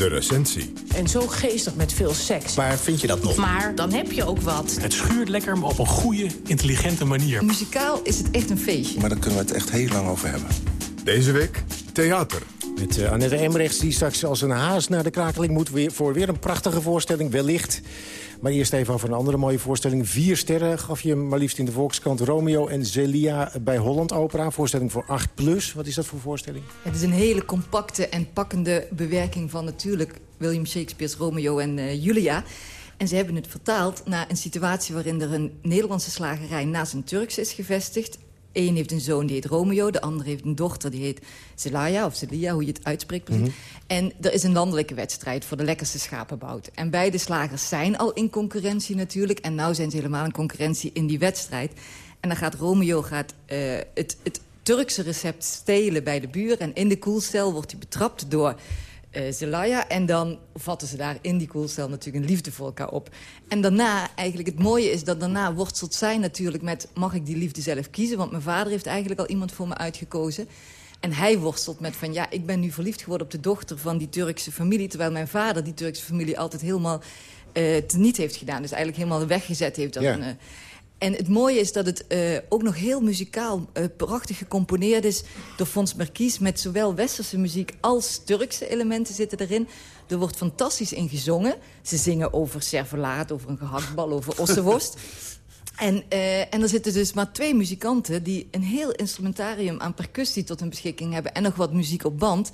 De recensie. En zo geestig met veel seks. Maar vind je dat nog? Maar dan heb je ook wat. Het schuurt lekker, maar op een goede, intelligente manier. Muzikaal is het echt een feestje. Maar daar kunnen we het echt heel lang over hebben. Deze week theater. Met uh, Annette Emrechts die straks als een haas naar de krakeling moet... Weer, voor weer een prachtige voorstelling, wellicht. Maar eerst even over een andere mooie voorstelling. Vier sterren gaf je maar liefst in de Volkskrant. Romeo en Zelia bij Holland Opera. Voorstelling voor 8 plus. Wat is dat voor voorstelling? Het is een hele compacte en pakkende bewerking van natuurlijk... William Shakespeare's Romeo en uh, Julia... En ze hebben het vertaald naar een situatie waarin er een Nederlandse slagerij naast een Turkse is gevestigd. Eén heeft een zoon die heet Romeo, de andere heeft een dochter die heet Zelaya of Zelia, hoe je het uitspreekt precies. Mm -hmm. En er is een landelijke wedstrijd voor de lekkerste schapenbout. En beide slagers zijn al in concurrentie natuurlijk. En nu zijn ze helemaal in concurrentie in die wedstrijd. En dan gaat Romeo gaat, uh, het, het Turkse recept stelen bij de buur. En in de koelcel wordt hij betrapt door uh, Zelaya. En dan vatten ze daar in die koelcel natuurlijk een liefde voor elkaar op. En daarna, eigenlijk het mooie is dat daarna worstelt zij natuurlijk met... mag ik die liefde zelf kiezen? Want mijn vader heeft eigenlijk al iemand voor me uitgekozen. En hij worstelt met van, ja, ik ben nu verliefd geworden op de dochter van die Turkse familie... terwijl mijn vader die Turkse familie altijd helemaal uh, teniet heeft gedaan. Dus eigenlijk helemaal weggezet heeft. Dat Ja. een, uh, en het mooie is dat het uh, ook nog heel muzikaal uh, prachtig gecomponeerd is... door Fons Merkies met zowel westerse muziek als Turkse elementen zitten erin. Er wordt fantastisch in gezongen. Ze zingen over servelaat, over een gehaktbal, over ossenworst. En, uh, en er zitten dus maar twee muzikanten... die een heel instrumentarium aan percussie tot hun beschikking hebben... en nog wat muziek op band...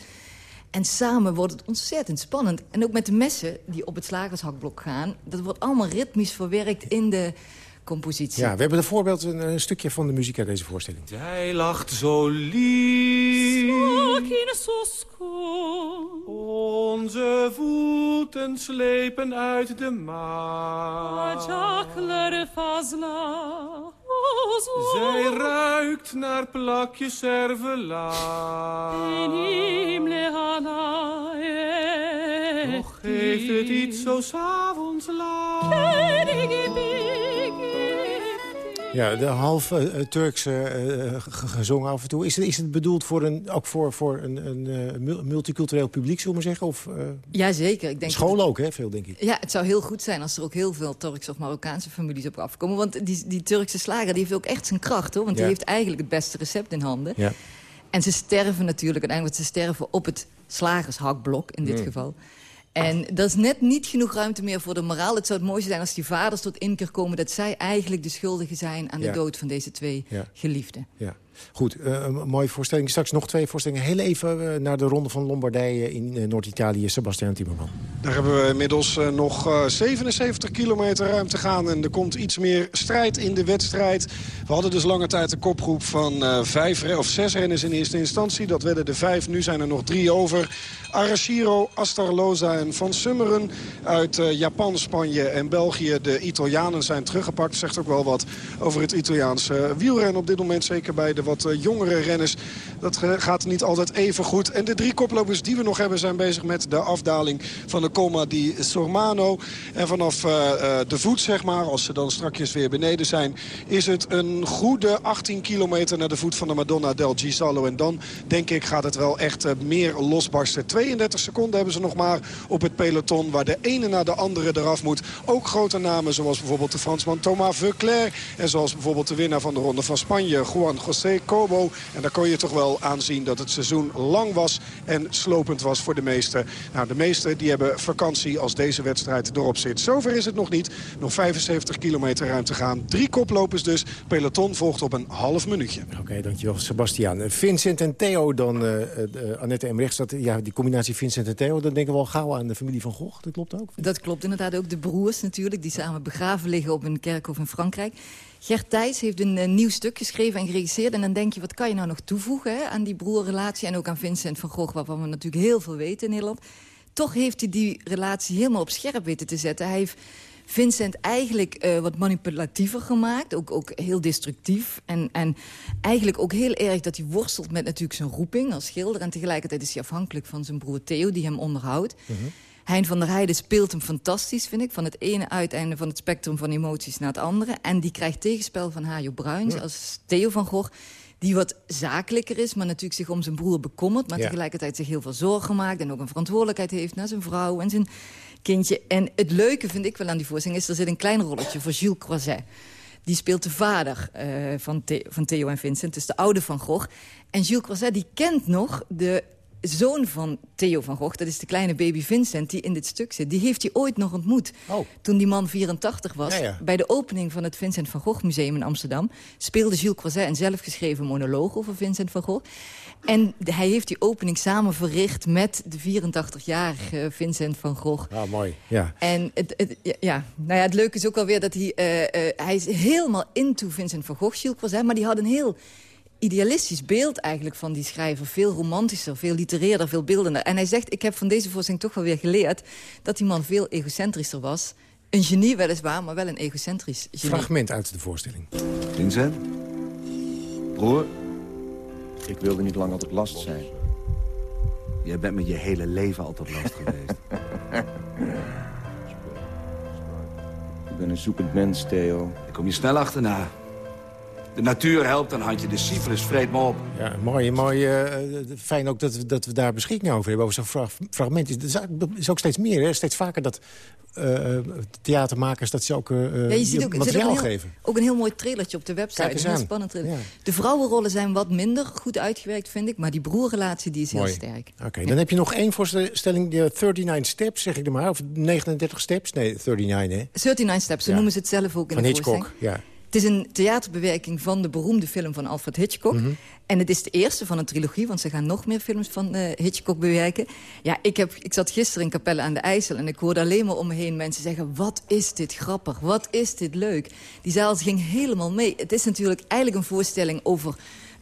En samen wordt het ontzettend spannend. En ook met de messen die op het slagershakblok gaan... dat wordt allemaal ritmisch verwerkt in de compositie. Ja, we hebben een voorbeeld, een, een stukje van de muziek uit deze voorstelling. Zij lacht zo lief. Onze voeten slepen uit de maan. Zij ruikt naar plakjes servelaat. Toch heeft het iets zo s'avonds laat. Ja, de half uh, Turkse uh, gezongen af en toe. Is het, is het bedoeld voor een, ook voor, voor een, een uh, multicultureel publiek, zullen we zeggen? Of, Jazeker. Ik denk School ook, hè, veel, denk ik. Ja, het zou heel goed zijn als er ook heel veel Turkse of Marokkaanse families op afkomen. Want die, die Turkse slager die heeft ook echt zijn kracht, hoor. Want Ja. die heeft eigenlijk het beste recept in handen. Ja. En ze sterven natuurlijk uiteindelijk, want ze sterven op het slagershakblok in dit Mm. geval. En er is net niet genoeg ruimte meer voor de moraal. Het zou het mooiste zijn als die vaders tot inkeer komen... dat zij eigenlijk de schuldigen zijn aan de Ja. dood van deze twee Ja. geliefden. Ja. Goed, uh, een mooie voorstelling. Straks nog twee voorstellingen. Heel even uh, naar de ronde van Lombardije in uh, Noord-Italië. Sebastian Timmerman. Daar hebben we inmiddels nog uh, 77 kilometer ruim te gaan. En er komt iets meer strijd in de wedstrijd. We hadden dus lange tijd een kopgroep van vijf of zes renners in eerste instantie. Dat werden de vijf. Nu zijn er nog drie over. Arashiro, Astarloza en Van Summeren uit Japan, Spanje en België. De Italianen zijn teruggepakt. Zegt ook wel wat over het Italiaanse wielrennen op dit moment. Zeker bij de wat uh, jongere renners. Dat gaat niet altijd even goed. En de drie koplopers die we nog hebben zijn bezig met de afdaling van de Coma di Sormano. En vanaf uh, uh, de voet, zeg maar, als ze dan strakjes weer beneden zijn... is het een goede 18 kilometer naar de voet van de Madonna del Gisallo. En dan, denk ik, gaat het wel echt meer losbarsten. 32 seconden hebben ze nog maar op het peloton... waar de ene na de andere eraf moet. Ook grote namen, zoals bijvoorbeeld de Fransman Thomas Veuclair... en zoals bijvoorbeeld de winnaar van de Ronde van Spanje, Juan José En daar kon je toch wel aanzien dat het seizoen lang was en slopend was voor de meesten. Nou, de meesten die hebben vakantie als deze wedstrijd erop zit. Zover is het nog niet. Nog 75 kilometer ruim te gaan. Drie koplopers dus. Peloton volgt op een half minuutje. Oké, okay, dankjewel Sebastian. Vincent en Theo dan, uh, uh, Annette en Rechts. Dat, ja, die combinatie Vincent en Theo, dan denken we al gauw aan de familie van Gogh. Dat klopt ook? Dat klopt inderdaad ook. De broers natuurlijk, die samen begraven liggen op een kerkhof in Frankrijk. Gert Thijs heeft een uh, nieuw stuk geschreven en geregisseerd. En dan denk je, wat kan je nou nog toevoegen hè, aan die broerrelatie... en ook aan Vincent van Gogh, waarvan we natuurlijk heel veel weten in Nederland. Toch heeft hij die relatie helemaal op scherp weten te zetten. Hij heeft Vincent eigenlijk eh, wat manipulatiever gemaakt. Ook, ook heel destructief. En, en eigenlijk ook heel erg dat hij worstelt met natuurlijk zijn roeping als schilder. En tegelijkertijd is hij afhankelijk van zijn broer Theo die hem onderhoudt. Hein van der Heijden speelt hem fantastisch, vind ik. Van het ene uiteinde van het spectrum van emoties naar het andere. En die krijgt tegenspel van Hajo Bruins als Theo van Gogh die wat zakelijker is, maar natuurlijk zich om zijn broer bekommert... maar Ja. tegelijkertijd zich heel veel zorgen maakt... en ook een verantwoordelijkheid heeft naar zijn vrouw en zijn kindje. En het leuke vind ik wel aan die voorstelling is... er zit een klein rolletje voor Jules Croiset. Die speelt de vader eh, van, The- van Theo en Vincent, dus de oude Van Gogh. En Jules Croiset die kent nog de zoon van Theo van Gogh. Dat is de kleine baby Vincent die in dit stuk zit. Die heeft hij ooit nog ontmoet. Toen die man 84 was. Ja, ja. Bij de opening van het Vincent van Gogh Museum in Amsterdam... speelde Jules Croiset een zelfgeschreven monoloog over Vincent van Gogh. En hij heeft die opening samen verricht met de 84-jarige Vincent van Gogh. Ah, mooi. Ja. En het, het- ja, nou ja, het leuke is ook alweer dat hij... eh, eh, hij is helemaal into Vincent van Gogh, Jules Croiset... maar die had een heel idealistisch beeld eigenlijk van die schrijver. Veel romantischer, veel literairder, veel beeldender. En hij zegt, ik heb van deze voorstelling toch wel weer geleerd... dat die man veel egocentrischer was. Een genie weliswaar, maar wel een egocentrisch genie. Fragment uit de voorstelling. Vincent? Broer? Ik wilde niet langer tot last zijn. Jij bent me je hele leven al tot last geweest. Ik ben een zoekend mens, Theo. Ik kom je snel achterna. De natuur helpt een handje, de syfilis vreet me op. Ja, mooi. mooi eh, fijn ook dat we, dat we daar beschikking over hebben. Over zo'n fra- fragment. Het is, is ook steeds meer, hè? steeds vaker dat eh, theatermakers... dat ze ook eh, Ja, je ziet ook, zit materiaal ook een, heel, geven. ook een heel mooi trailertje op de website. Een heel spannend trailer. Ja. De vrouwenrollen zijn wat minder goed uitgewerkt, vind ik. Maar die broerrelatie die is heel sterk. Oké, dan heb je nog één voorstelling, de 39 Steps, zeg ik er maar. Of 39 Steps? Nee, 39, hè? 39 Steps, zo noemen ze het zelf ook in Van de Hitchcock, voorstelling. ja. Het is een theaterbewerking van de beroemde film van Alfred Hitchcock. Mhm. En het is de eerste van een trilogie, want ze gaan nog meer films van eh, Hitchcock bewerken. Ja, ik, heb, ik zat gisteren in Capelle aan de IJssel en ik hoorde alleen maar om me heen mensen zeggen... wat is dit grappig, wat is dit leuk. Die zaal ging helemaal mee. Het is natuurlijk eigenlijk een voorstelling over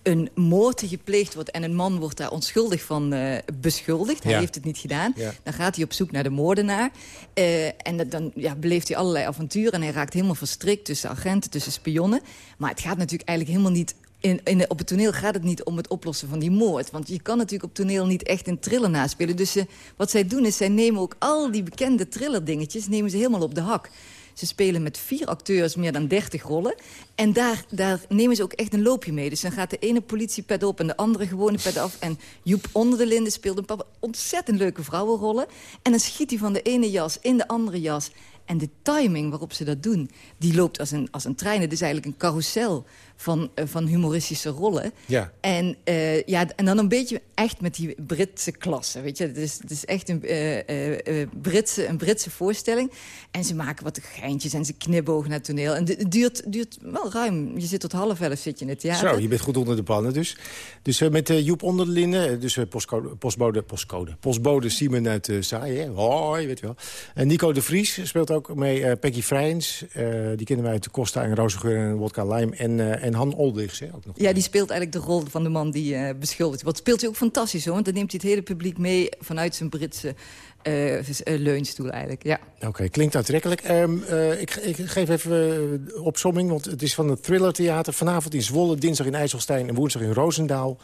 een moord die gepleegd wordt... en een man wordt daar onschuldig van eh, beschuldigd. Hij Ja. heeft het niet gedaan. Ja. Dan gaat hij op zoek naar de moordenaar. Eh, en dat- dan ja, beleeft hij allerlei avonturen. En hij raakt helemaal verstrikt tussen agenten, tussen spionnen. Maar het gaat natuurlijk eigenlijk helemaal niet... In, in, op het toneel gaat het niet om het oplossen van die moord. Want je kan natuurlijk op toneel niet echt een thriller naspelen. Dus ze, wat zij doen is, zij nemen ook al die bekende thriller dingetjes... nemen ze helemaal op de hak. Ze spelen met vier acteurs meer dan 30 rollen. En daar, daar nemen ze ook echt een loopje mee. Dus dan gaat de ene politiepet op en de andere gewone pet af. En Joep onder de linden speelt een paar ontzettend leuke vrouwenrollen. En dan schiet hij van de ene jas in de andere jas. En de timing waarop ze dat doen, die loopt als een, als een trein. Het is eigenlijk een carousel van, eh, van humoristische rollen. Ja. En, eh, ja, en dan een beetje echt met die Britse klasse. Weet je? Het, is, het is echt een, eh, Britse, een Britse voorstelling. En ze maken wat geintjes en ze knipogen naar het toneel. En het duurt, duurt wel ruim. Je zit tot half elf zit je in het theater. Zo, je bent goed onder de pannen dus. Dus met Joep onder de linden, eh, dus postcode, postbode, postcode, postbode Simon uit uh, Saai, hè? Hoi, weet je wel. En Nico de Vries speelt ook mee, Peggy Vrijns, eh, die kennen wij uit de Costa en Rozengeur en Wodka Lime. En, en Han Oldigs, hè, ook nog. Ja, die speelt eigenlijk de rol van de man die eh, beschuldigd wordt. Speelt hij ook fantastisch hoor, want dan neemt hij het hele publiek mee... vanuit zijn Britse eh, eh, leunstoel eigenlijk, ja. Oké, klinkt aantrekkelijk. Ehm, eh, ik, ik geef even uh, opsomming, want het is van het Thriller Theater. Vanavond in Zwolle, dinsdag in IJsselstein en woensdag in Roosendaal.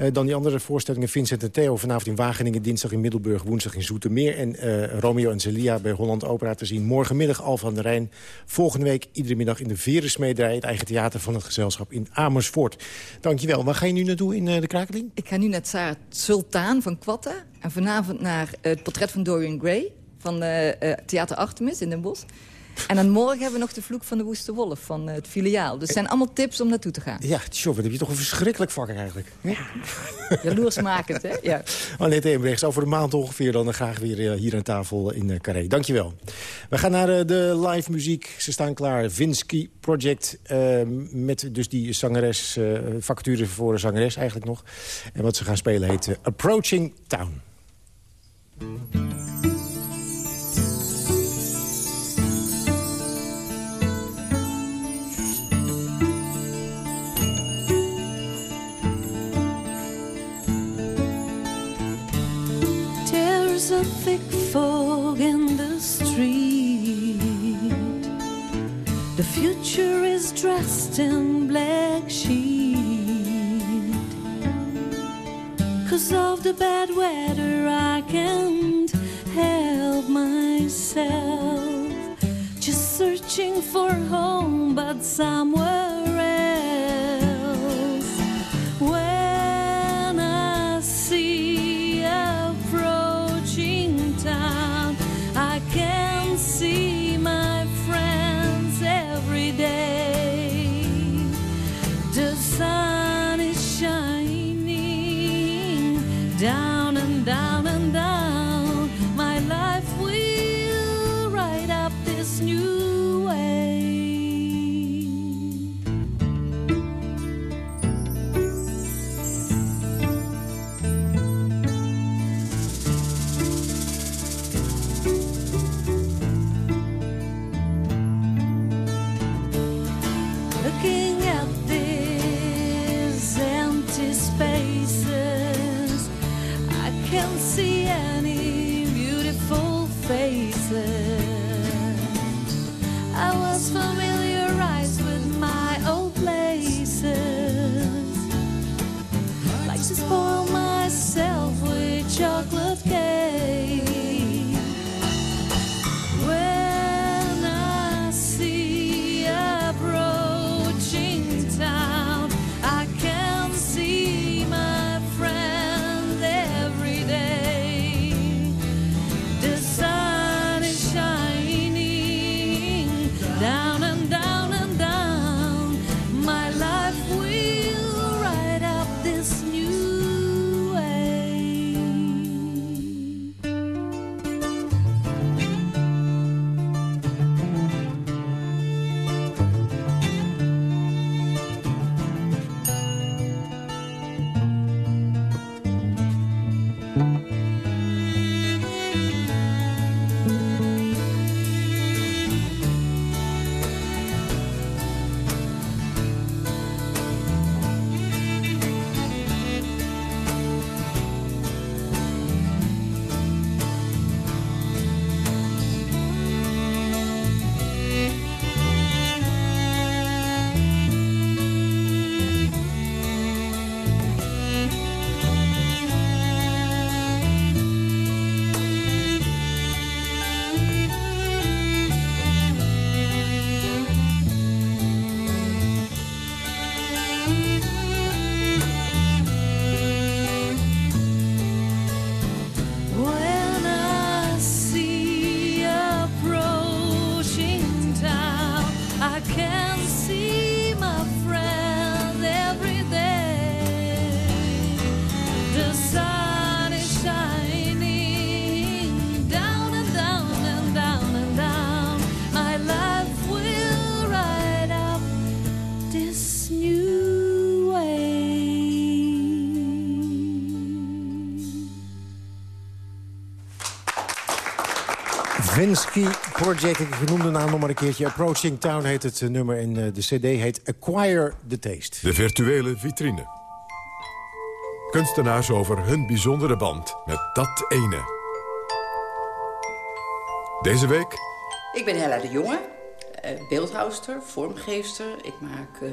Uh, dan die andere voorstellingen, Vincent en Theo, vanavond in Wageningen... dinsdag in Middelburg, woensdag in Zoetermeer... en uh, Romeo en Celia bij Holland Opera te zien. Morgenmiddag Al van de Rijn. Volgende week iedere middag in de Verensmederij... het eigen theater van het gezelschap in Amersfoort. Dankjewel. Waar ga je nu naartoe in uh, de Krakeling? Ik ga nu naar Tsar Sultan van Kwatta. En vanavond naar het portret van Dorian Gray... van Theater Artemis in Den Bosch. En dan morgen hebben we nog de vloek van de woeste wolf van het filiaal. Dus het zijn allemaal tips om naartoe te gaan. Ja, tjoh, wat heb je toch een verschrikkelijk vak eigenlijk. Ja. Jaloersmakend, hè? Ja. Annette Embrechts, over een maand ongeveer dan graag weer hier aan tafel in Carré. Dankjewel. We gaan naar de live muziek. Ze staan klaar. Vinsky Project. Uh, met dus die zangeres, uh, vacature voor een zangeres eigenlijk nog. En wat ze gaan spelen heet uh, Approaching Town. There's a thick fog in the street The future is dressed in black sheet. Cause of the bad weather, I can't help myself. Just searching for home, but somewhere Vinsky Project, ik noemde de naam nog maar een keertje. Approaching Town heet het eh, nummer en eh, de cd heet Acquire the Taste. De virtuele vitrine. Kunstenaars over hun bijzondere band met dat ene. Deze week Ik ben Hella de Jonge, eh, beeldhouster, vormgeefster. Ik maak eh,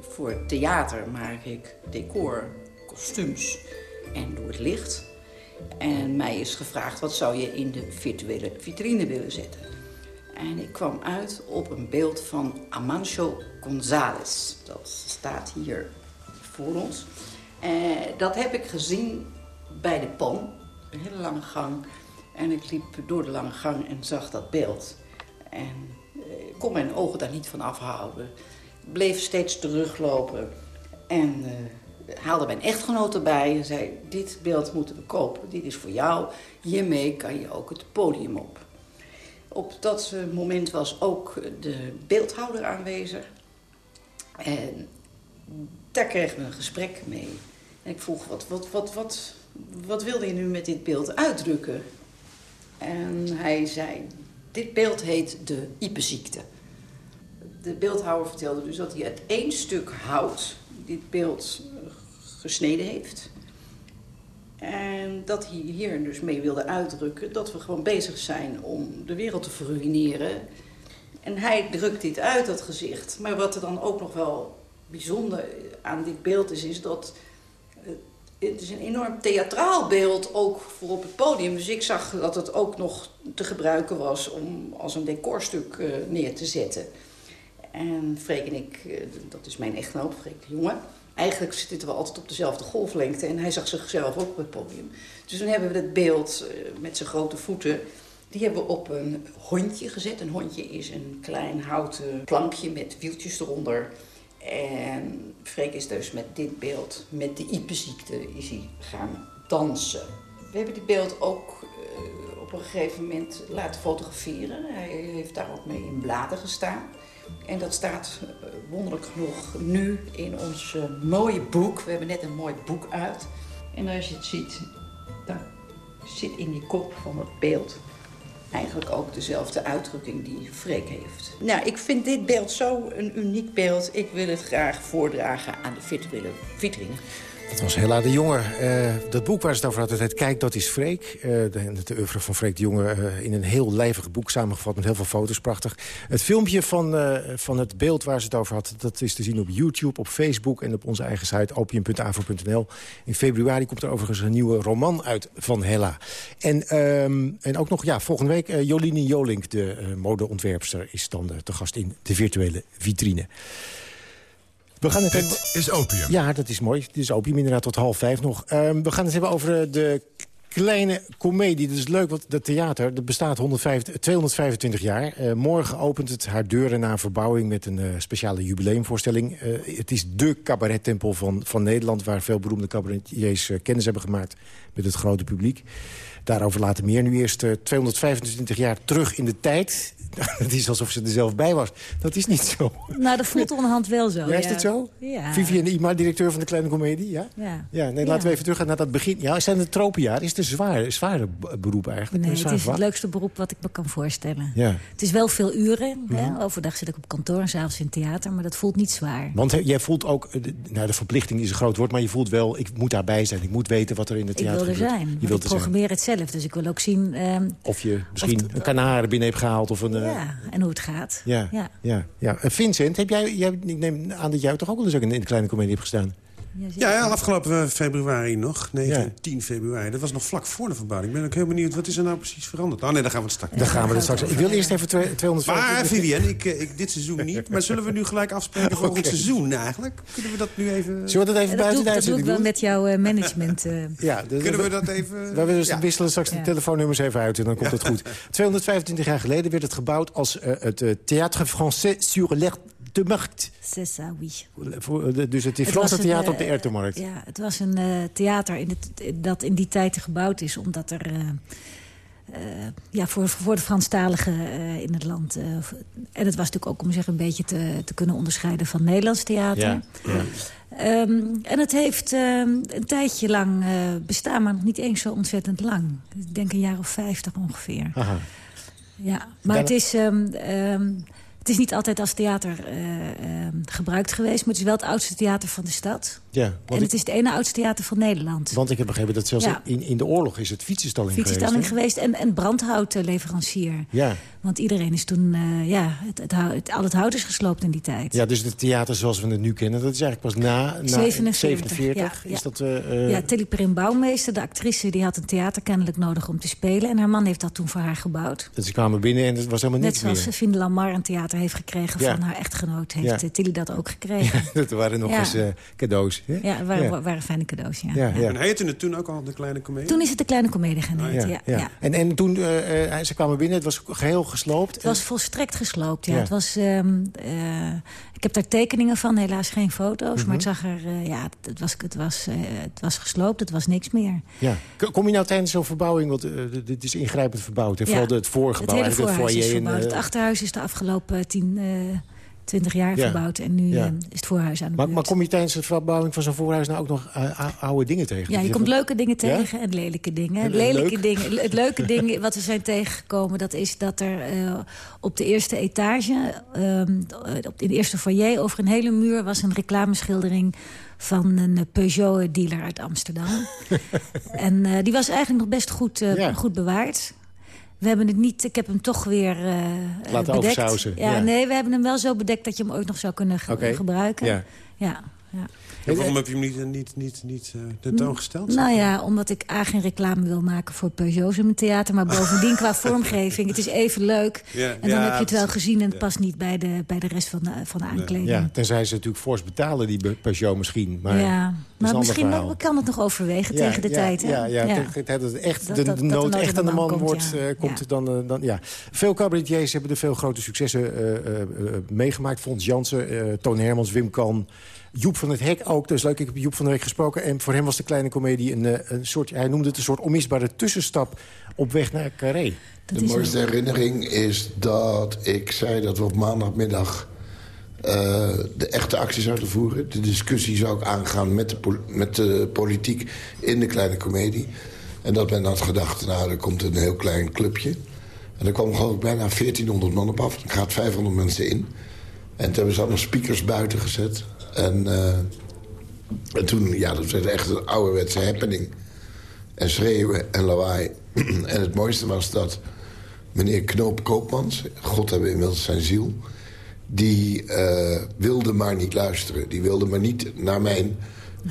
voor theater maak ik decor, kostuums en doe het licht. En mij is gevraagd, wat zou je in de virtuele vitrine willen zetten? En ik kwam uit op een beeld van Amancio González. Dat staat hier voor ons. Eh, dat heb ik gezien bij de PAN, een hele lange gang. En ik liep door de lange gang en zag dat beeld. En eh, ik kon mijn ogen daar niet van afhouden. Bleef steeds teruglopen. En eh, haalde mijn echtgenoot erbij en zei... dit beeld moeten we kopen, dit is voor jou. Hiermee kan je ook het podium op. Op dat moment was ook de beeldhouder aanwezig. En daar kregen we een gesprek mee. En ik vroeg, wat, wat, wat, wat, wat wilde je nu met dit beeld uitdrukken? En hij zei, dit beeld heet de Ipeziekte. De beeldhouwer vertelde dus dat hij uit één stuk hout dit beeld gesneden heeft. En dat hij hier dus mee wilde uitdrukken dat we gewoon bezig zijn om de wereld te verruineren. En hij drukt dit uit, dat gezicht. Maar wat er dan ook nog wel bijzonder aan dit beeld is, is dat... eh, Het is een enorm theatraal beeld, ook voor op het podium. Dus ik zag dat het ook nog te gebruiken was om als een decorstuk eh, neer te zetten. En Freek en ik, eh, dat is mijn echtgenoot, Freek de Jonge... Eigenlijk zitten we altijd op dezelfde golflengte. En hij zag zichzelf ook op het podium. Dus toen hebben we dat beeld eh, met zijn grote voeten... die hebben we op een hondje gezet. Een hondje is een klein houten plankje met wieltjes eronder. En Freek is dus met dit beeld, met de Ipe-ziekte, is hij gaan dansen. We hebben dit beeld ook eh, op een gegeven moment laten fotograferen. Hij heeft daar ook mee in bladen gestaan. En dat staat eh, wonderlijk genoeg nu in ons eh, mooie boek. We hebben net een mooi boek uit. En als je het ziet, dan zit in die kop van het beeld eigenlijk ook dezelfde uitdrukking die Freek heeft. Nou, ik vind dit beeld zo een uniek beeld. Ik wil het graag voordragen aan de virtuele. Dat was Hella de Jonge. Eh, dat boek waar ze het over had, het heet Kijk, dat is Freek. Eh, de, de oeuvre van Freek de Jonge eh, in een heel lijvig boek samengevat... met heel veel foto's, prachtig. Het filmpje van, van het beeld waar ze het over had... dat is te zien op YouTube, op Facebook en op onze eigen site... opium.avo.nl. In februari komt er overigens een nieuwe roman uit van Hella. En, ehm, en ook nog, ja, volgende week... Joline Jolink, de modeontwerpster... is dan eh, te gast in de virtuele vitrine. We gaan het Dit hebben- is opium. ja, dat is mooi. Dit is opium inderdaad tot half vijf nog. Ehm, we gaan het hebben over eh, de kleine komedie. Dat is leuk, want dat theater dat bestaat 150, 225 jaar. Eh, morgen opent het haar deuren na een verbouwing... met een eh, speciale jubileumvoorstelling. Het is de cabarettempel van, van Nederland... waar veel beroemde cabaretiers kennis hebben gemaakt... met het grote publiek. Daarover later meer. Nu eerst eh, 225 jaar terug in de tijd. Het is alsof ze er zelf bij was. Dat is niet zo. Nou, dat voelt onderhand wel zo. Ja, is dit zo? Ja. Vivienne Ima, directeur van de Kleine Comedie, ja? Ja. Ja, nee, laten we even teruggaan naar dat begin. Ja, zijn het tropenjaar? Is het een zwaar, zware beroep eigenlijk? Nee, het is het leukste beroep wat ik me kan voorstellen. Ja. Het is wel veel uren. Hè? Overdag zit ik op kantoor en s'avonds in het theater. Maar dat voelt niet zwaar. Want jij voelt ook, eh, de, nou de verplichting is een groot woord... maar je voelt wel, ik moet daarbij zijn. Ik moet weten wat er in het Ik theater wil er gebeurt. zijn. Je wilt ik er zijn. programmeer het zelf. Dus ik wil ook zien ehm, Of je misschien een kanare binnen hebt gehaald. Of een, ja, en hoe het gaat. ja, Ja. ja. ja, En Vincent, heb jij, jij, ik neem aan dat jij toch ook wel eens ook in de Kleine Comedie hebt gestaan? Ja, ja, afgelopen eh, februari nog. 9, 10 februari. Dat was nog vlak voor de verbouwing. Ik ben ook heel benieuwd, wat is er nou precies veranderd? Oh nee, daar gaan we het straks Dan gaan we het straks. Ik wil eerst even twee- 250... Maar Vivienne, ik, eh, ik, dit seizoen niet. Maar zullen we nu gelijk afspreken voor het seizoen eigenlijk? Kunnen we dat nu even... Zullen we dat even dat buiten doe, dat doe ik wel met jouw eh, management. eh. Ja, dus Kunnen we dat even... We dus Ja. wisselen straks de Ja. telefoonnummers even uit en dan komt het goed. 225 jaar geleden werd het gebouwd als het Théâtre Français sur l'Air de Markt. C'est ça, oui. De- Dus het Het Franse een, theater op de eh, Ertemarkt. Ja, het was een eh, theater in het, dat in die tijd gebouwd is... omdat er eh, eh, ja, voor, voor de Franstaligen eh, in het land... eh, en het was natuurlijk ook om zich een beetje te, te kunnen onderscheiden van Nederlands theater. Ja, ja. Ehm, en het heeft ehm, een tijdje lang eh, bestaan, maar nog niet eens zo ontzettend lang. Ik denk een jaar of vijftig ongeveer. Aha. Ja, maar Dan- het is, ehm, ehm, het is niet altijd als theater eh, ehm, gebruikt geweest... maar het is wel het oudste theater van de stad. Ja, En het is het ene oudste theater van Nederland. want ik heb begrepen dat zelfs Ja. in, in de oorlog is het fietsenstalling, Fietsenstalling geweest. geweest en, en brandhoutleverancier. Ja. Want iedereen is toen... eh, ja, het, het, hou- het- al het hout is gesloopt in die tijd. ja, dus het theater zoals we het nu kennen... dat is eigenlijk pas na, na 47, 47. ja, Is dat, eh, Ja, Tilly Prim Bouwmeester, de actrice, die had een theater kennelijk nodig om te spelen. En haar man heeft dat toen voor haar gebouwd. dat ze kwamen binnen en het was helemaal Net zoals meer. Finde Lamar een theater heeft gekregen Ja. van haar echtgenoot. Heeft Ja. eh, Tilly dat ook gekregen. dat waren nog Ja. eens eh, cadeaus. Hè? Ja, het waren, Ja. waren fijne cadeaus, ja. Ja, ja. En heette het toen ook al de kleine comedie? Toen is het de kleine komedie gaan Ja, heten, ja, ja. ja. En, en toen eh, eh, ze kwamen binnen, het was geheel gesloopt. Het was volstrekt gesloopt, ja. Ja. Het was, ehm, eh, ik heb daar tekeningen van, helaas geen foto's. Mhm. Maar het zag er, eh, ja, het was, het, was, eh, het was gesloopt, het was niks meer. Ja. Kom je nou tijdens zo'n verbouwing, want eh, dit is ingrijpend verbouwd. Ja. Vooral het voorgebouw, Het hele voorhuis is foyer. en, verbouwd. Het achterhuis is de afgelopen tien, eh, twintig jaar Ja. verbouwd. En nu Ja. eh, is het voorhuis aan de maar, maar kom je tijdens de verbouwing van zo'n voorhuis nou ook nog eh, ou- oude dingen tegen? Ja, je komt leuke dingen tegen en lelijke dingen. En- en lelijke leuk? dingen. Het leuke ding wat we zijn tegengekomen... dat is dat er eh, op de eerste etage... ehm, op in de eerste foyer over een hele muur... was een reclameschildering van een Peugeot-dealer uit Amsterdam. en die was eigenlijk nog best goed, Ja. goed bewaard. We hebben het niet, ik heb hem toch weer Laten bedekt. Ja, ja. nee, we hebben hem wel zo bedekt dat je hem ooit nog zou kunnen ge- gebruiken. ja. ja, ja. En waarom heb je hem niet, niet, niet, niet eh, tentoongesteld? Nou ja, omdat ik A geen reclame wil maken voor Peugeot's in mijn theater... maar bovendien qua vormgeving, het is even leuk. Ja, en dan ja, heb je het wel gezien en het past niet bij de, bij de rest van de, van de aankleding. Ja, tenzij ze natuurlijk fors betalen, die Peugeot misschien. Maar ja, maar misschien wel- kan het nog overwegen Ja, tegen de ja, tijd. Hè? Ja, ja, tegen de tijd dat echt Dat- de, dat- de dat de nood echt aan de man komt, wordt, ja. eh, komt dan, eh, dan... Ja. Veel cabaretiers hebben er veel grote successen eh, eh, eh, meegemaakt. Fons Jansen, eh, Toon Hermans, Wim Kan... Joep van het Hek ook, dat is leuk. Ik heb Joep van het Hek gesproken. En voor hem was de kleine komedie een, eh, een soort... Hij noemde het een soort onmisbare tussenstap op weg naar Carré. de mooiste herinnering is dat ik zei dat we op maandagmiddag... eh, de echte actie zouden voeren. De discussie zou ik aangaan met de, met de politiek in de kleine komedie. En dat men had gedacht, nou, er komt een heel klein clubje. En er kwam geloof ik bijna 1400 man op af. Er gaat 500 mensen in. En toen hebben ze allemaal speakers buiten gezet. En, eh, en toen, ja, dat werd echt een ouderwetse happening. En schreeuwen en lawaai. en het mooiste was dat meneer Knoop Koopmans... God hebben inmiddels zijn ziel... die eh, wilde maar niet luisteren. Die wilde maar niet naar mijn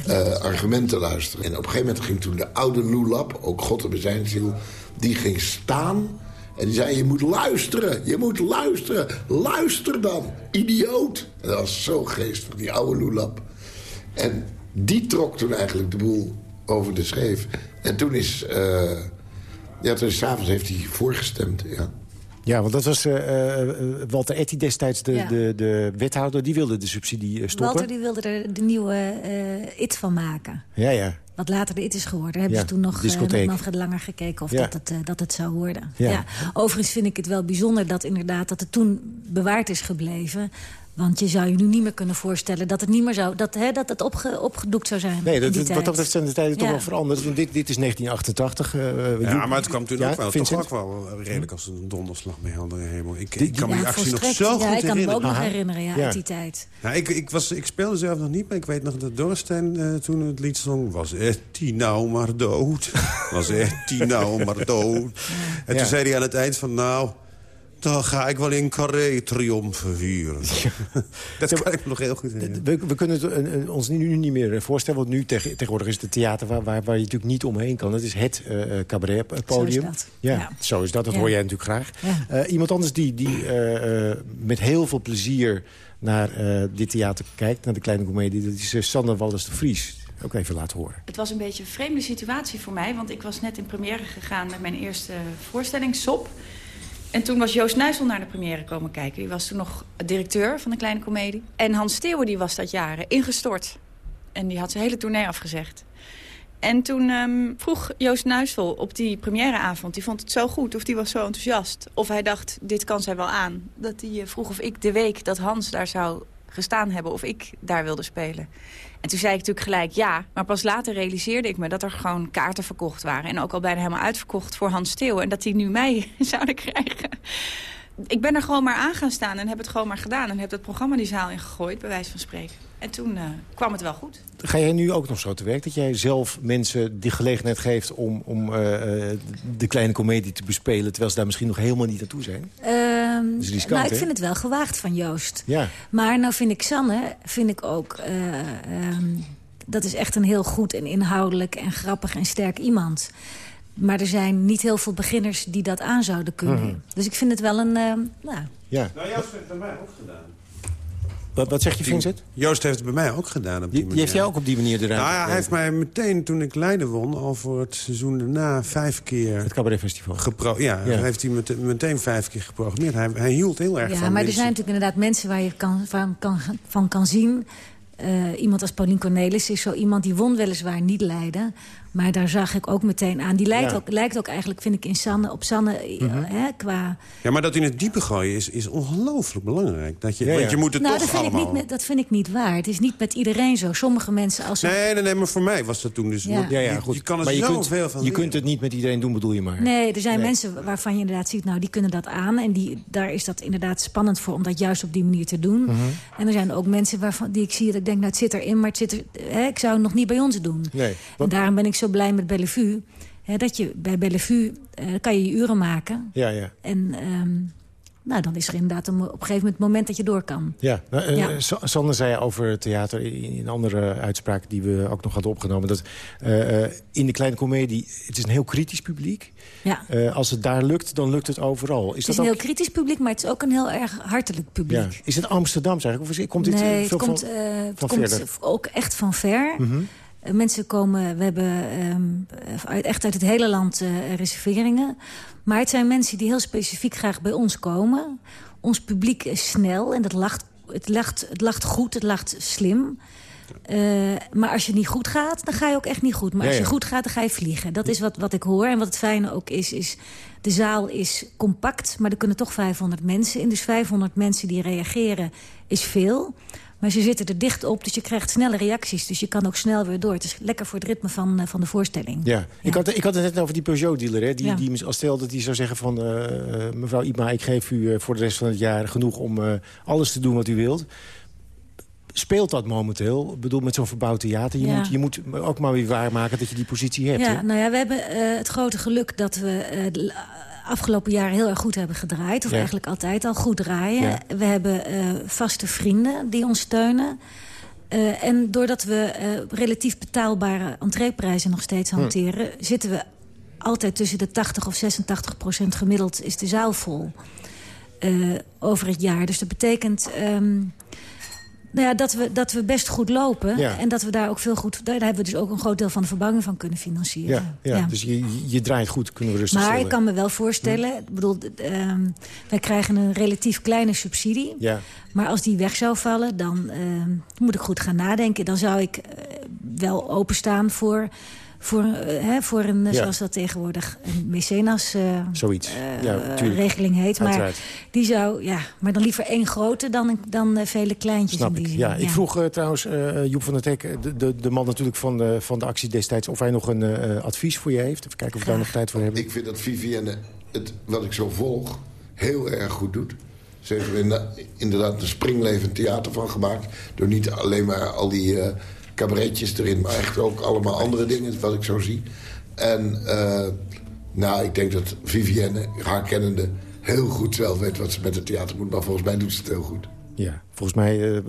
eh, argumenten luisteren. En op een gegeven moment ging toen de oude Loelap... ook God hebben zijn ziel... die ging staan... En die zei, je moet luisteren, je moet luisteren. Luister dan, idioot. En dat was zo geestig, die oude Loelap. En die trok toen eigenlijk de boel over de scheef. En toen is... eh ja, toen is 's avonds heeft hij voorgestemd, ja. Ja, want dat was eh, eh, Walter Etty destijds, de, Ja. de, de wethouder. Die wilde de subsidie stoppen. Walter die wilde er de nieuwe eh, IT van maken. Ja, ja. Wat later de IT is geworden. Hebben Ja, ze toen nog Manfred Langer gekeken of Ja. dat, het, eh, dat het zou worden. Ja. Overigens vind ik het wel bijzonder dat inderdaad dat het toen bewaard is gebleven. Want je zou je nu niet meer kunnen voorstellen dat het niet meer zou, dat, hè, dat het opge, opgedoekt zou zijn. Nee, dat, wat dat betreft zijn de tijden toch Ja. wel veranderd. Want dit, dit is 1988. eh, Ja, maar het kwam toen Ja, ook wel, toch ook wel redelijk als een donderslag bij heldere hemel. Ik, Die- ik kan me die actie nog zo goed ja, ik kan me herinneren. ook nog Aha. herinneren ja, Ja. uit die tijd. Ja, ik, ik, was, ik speelde zelf nog niet, maar ik weet nog dat Dorstein eh, toen het lied zong... was echt die nou maar dood. was echt die nou maar dood. En Ja. toen zei hij aan het eind van... nou, dan ga ik wel in Carré triomfen vieren. dat kan ik me nog heel goed herinneren. We, we kunnen het eh, eh, ons nu, nu niet meer eh, voorstellen. Want nu tegen- tegenwoordig is het een theater waar, waar, waar je natuurlijk niet omheen kan. Het is het eh eh, cabaretpodium. Zo is dat. Ja, Ja. zo is dat. Dat Ja. hoor jij natuurlijk graag. Ja. Eh, iemand anders die, die eh, eh, met heel veel plezier naar eh, dit theater kijkt... naar de kleine komedie, dat is uh, Sander Walders de Vries. Ook even laten horen. Het was een beetje een vreemde situatie voor mij, want ik was net in première gegaan met mijn eerste voorstelling, SOP. En toen was Joost Nuisel naar de première komen kijken. Die was toen nog directeur van de Kleine Comedie. En Hans Steeuwen die was dat jaren ingestort. En die had zijn hele tournee afgezegd. En toen ehm, vroeg Joost Nuisel op die premièreavond... die vond het zo goed of die was zo enthousiast... of hij dacht, dit kan zij wel aan. Dat hij eh, vroeg of ik de week dat Hans daar zou gestaan hebben... of ik daar wilde spelen. En toen zei ik natuurlijk gelijk ja. Maar pas later realiseerde ik me dat er gewoon kaarten verkocht waren. En ook al bijna helemaal uitverkocht voor Hans Steeuwen. En dat die nu mij zouden krijgen. Ik ben er gewoon maar aan gaan staan en heb het gewoon maar gedaan. En heb het programma die zaal ingegooid, bij wijze van spreken. En toen eh, kwam het wel goed. Ga jij nu ook nog zo te werk? Dat jij zelf mensen die gelegenheid geeft om, om eh, eh, de kleine komedie te bespelen... terwijl ze daar misschien nog helemaal niet aan toe zijn? Ehm, is riskant, nou, ik hè? vind het wel gewaagd van Joost. Ja. Maar nou vind ik Sanne, vind ik ook... eh, ehm, dat is echt een heel goed en inhoudelijk en grappig en sterk iemand. Maar er zijn niet heel veel beginners die dat aan zouden kunnen. Mhm. Dus ik vind het wel een... ehm, nou, Ja. Nou, Joost heeft het bij mij ook gedaan. Wat, wat zeg je, Vincent? Joost heeft het bij mij ook gedaan. Op die, Die, die manier. heeft jou ook op die manier eruit Nou ja, hij heeft mij meteen, toen ik Leiden won... al voor het seizoen daarna vijf keer... Het cabaretfestival. Gepro ja, Ja. heeft hij mete- meteen vijf keer geprogrammeerd. Hij, hij hield heel erg ja, van maar er zijn natuurlijk inderdaad mensen waar je kan, van, kan, van kan zien... eh, iemand als Paulien Cornelis is zo iemand die won weliswaar niet Leiden. Maar daar zag ik ook meteen aan. Die lijkt, Ja. ook, lijkt ook eigenlijk, vind ik, in Sanne, op Sanne eh, Mhm. hè, qua... Ja, maar dat in het diepe gooien is, is ongelooflijk belangrijk. Dat je, Ja, ja. Want je moet het nou, toch dat vind, ik allemaal... niet, met- dat vind ik niet waar. Het is niet met iedereen zo. Sommige mensen als ze... Nee, nee, nee, maar voor mij was dat toen dus... Ja. Ja, je, goed. je kan er maar je kunt, zoveel van je leren. kunt het niet met iedereen doen, bedoel je maar. Nee, er zijn Nee. mensen waarvan je inderdaad ziet... nou, die kunnen dat aan. En die, daar is dat inderdaad spannend voor om dat juist op die manier te doen. Mhm. En er zijn ook mensen waarvan, die ik zie dat ik denk... nou, het zit erin, maar het zit er, hè, ik zou het nog niet bij ons doen. Nee. En Want- daarom ben ik zo blij met Bellevue. Hè, dat je bij Bellevue eh, kan je je uren maken. Ja, ja. En ehm, nou, dan is er inderdaad een, op een gegeven moment het moment dat je door kan. Ja, nou, Ja. Sander zei over theater in, andere uitspraken die we ook nog hadden opgenomen. Dat eh, in de kleine komedie, het is een heel kritisch publiek. Ja. Als het daar lukt, dan lukt het overal. Is het is dat een ook, heel kritisch publiek, maar het is ook een heel erg hartelijk publiek. ja. Is het Amsterdams eigenlijk? Of komt dit nee, veel het komt, van, eh, het van komt ook echt van ver. Mhm. Mensen komen, we hebben ehm, uit, echt uit het hele land eh, reserveringen. Maar het zijn mensen die heel specifiek graag bij ons komen. Ons publiek is snel en dat lacht, het, lacht, het lacht goed, het lacht slim. Eh, maar als je niet goed gaat, dan ga je ook echt niet goed. Maar Ja, als je ja. goed gaat, dan ga je vliegen. Dat is wat, wat ik hoor. En wat het fijne ook is, is... de zaal is compact, maar er kunnen toch 500 mensen in. Dus 500 mensen die reageren is veel. Maar ze zitten er dicht op, dus je krijgt snelle reacties. Dus je kan ook snel weer door. Het is lekker voor het ritme van, eh, van de voorstelling. Ja. Ik, had, ik had het net over die Peugeot-dealer. hè, Die, Ja. die als stel dat die zou zeggen van... eh, eh, mevrouw Iepma, ik geef u voor de rest van het jaar genoeg... om alles te doen wat u wilt. Speelt dat momenteel? Ik bedoel, met zo'n verbouwd theater. Je, Ja. moet, je moet ook maar weer waarmaken dat je die positie hebt. Ja, hè? nou ja, we hebben het grote geluk dat we afgelopen jaren heel erg goed hebben gedraaid. Of Ja. eigenlijk altijd al goed draaien. Ja. We hebben eh, vaste vrienden die ons steunen. Eh, en doordat we eh, relatief betaalbare entreeprijzen nog steeds Hm. hanteren... zitten we altijd tussen de 80 of 86 procent gemiddeld is de zaal vol. over het jaar. Dus dat betekent... ehm, nou ja, dat, we, dat we best goed lopen. Ja. En dat we daar ook veel goed... Daar hebben we dus ook een groot deel van de verbouwing van kunnen financieren. Ja, ja, dus je, je draait goed, kunnen we rustig Maar stellen. ik kan me wel voorstellen... Ik bedoel, ehm, wij krijgen een relatief kleine subsidie. Ja. Maar als die weg zou vallen, dan ehm, moet ik goed gaan nadenken. Dan zou ik eh, wel openstaan voor, voor, eh, hè, voor een, Ja. zoals dat tegenwoordig, een mecenas eh, Zoiets. eh, Ja, tuurlijk. regeling heet. Maar die zou, ja, maar dan liever één grote dan, dan vele kleintjes. Snap in die ik. zin. Ja, ik vroeg trouwens eh, Joep van der Tek, de, de, de man natuurlijk van de, van de actie destijds... of hij nog een eh, advies voor je heeft. Even kijken of we daar nog tijd voor hebben. Ik vind dat Vivienne het, wat ik zo volg, heel erg goed doet. Ze heeft er inderdaad een springlevend theater van gemaakt. Door niet alleen maar al die eh cabaretjes erin... maar echt ook allemaal andere dingen, wat ik zo zie. En eh, nou, ik denk dat Vivienne, haar kennende... heel goed zelf weet wat ze met het theater moet. Maar volgens mij doet ze het heel goed. Ja, volgens mij eh,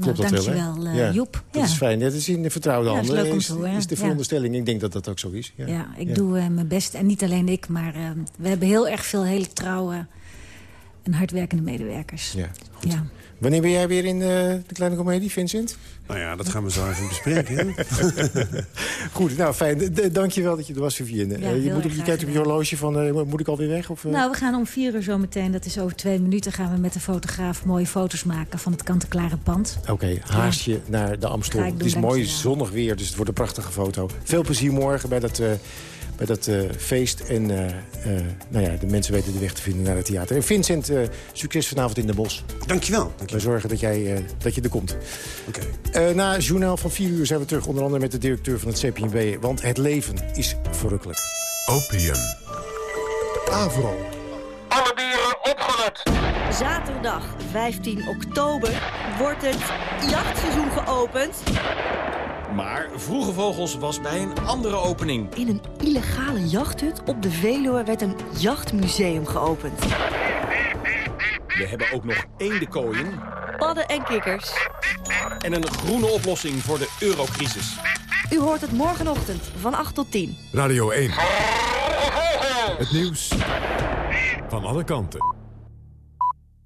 klopt dat wel. dankjewel, eh, Joep. Dat Ja. is fijn. Dat is in vertrouwde Ja, dat is handen. leuk om is, te horen, is de ja. veronderstelling. Ik denk dat dat ook zo is. Ja, Ja, ik doe mijn best. En niet alleen ik, maar eh, we hebben heel erg veel hele trouwe en hardwerkende medewerkers. Ja, Ja. Wanneer ben jij weer in eh, de kleine komedie, Vincent? Nou ja, dat gaan we zo even bespreken. Goed, nou fijn. D- d- Dank je wel dat je er was, Vivienne. Ja, Eh, je moet op je kijkt op je horloge van, eh, moet ik alweer weg? Of? Nou, we gaan om vier uur zo meteen, dat is over twee minuten... gaan we met de fotograaf mooie foto's maken van het kant-en-klare pand. Oké, haast je naar de Amstel. Het is mooi dankjewel. zonnig weer, dus het wordt een prachtige foto. Veel plezier morgen bij dat, eh, bij dat eh, feest. En eh, eh, nou ja, de mensen weten de weg te vinden naar het theater. En Vincent, eh, succes vanavond in de bos. Dankjewel. We zorgen dat, jij, eh, dat je er komt. Eh, na het journaal van 4 uur zijn we terug, onder andere met de directeur van het CPNB. Want het leven is verrukkelijk. Opium. Avro. Alle dieren opgelet. Zaterdag 15 oktober wordt het jachtseizoen geopend. Maar Vroege Vogels was bij een andere opening. In een illegale jachthut op de Veluwe werd een jachtmuseum geopend. We hebben ook nog eendenkooien Padden en kikkers. en een groene oplossing voor de eurocrisis. U hoort het morgenochtend van 8 tot 10. Radio 1. Het nieuws van alle kanten.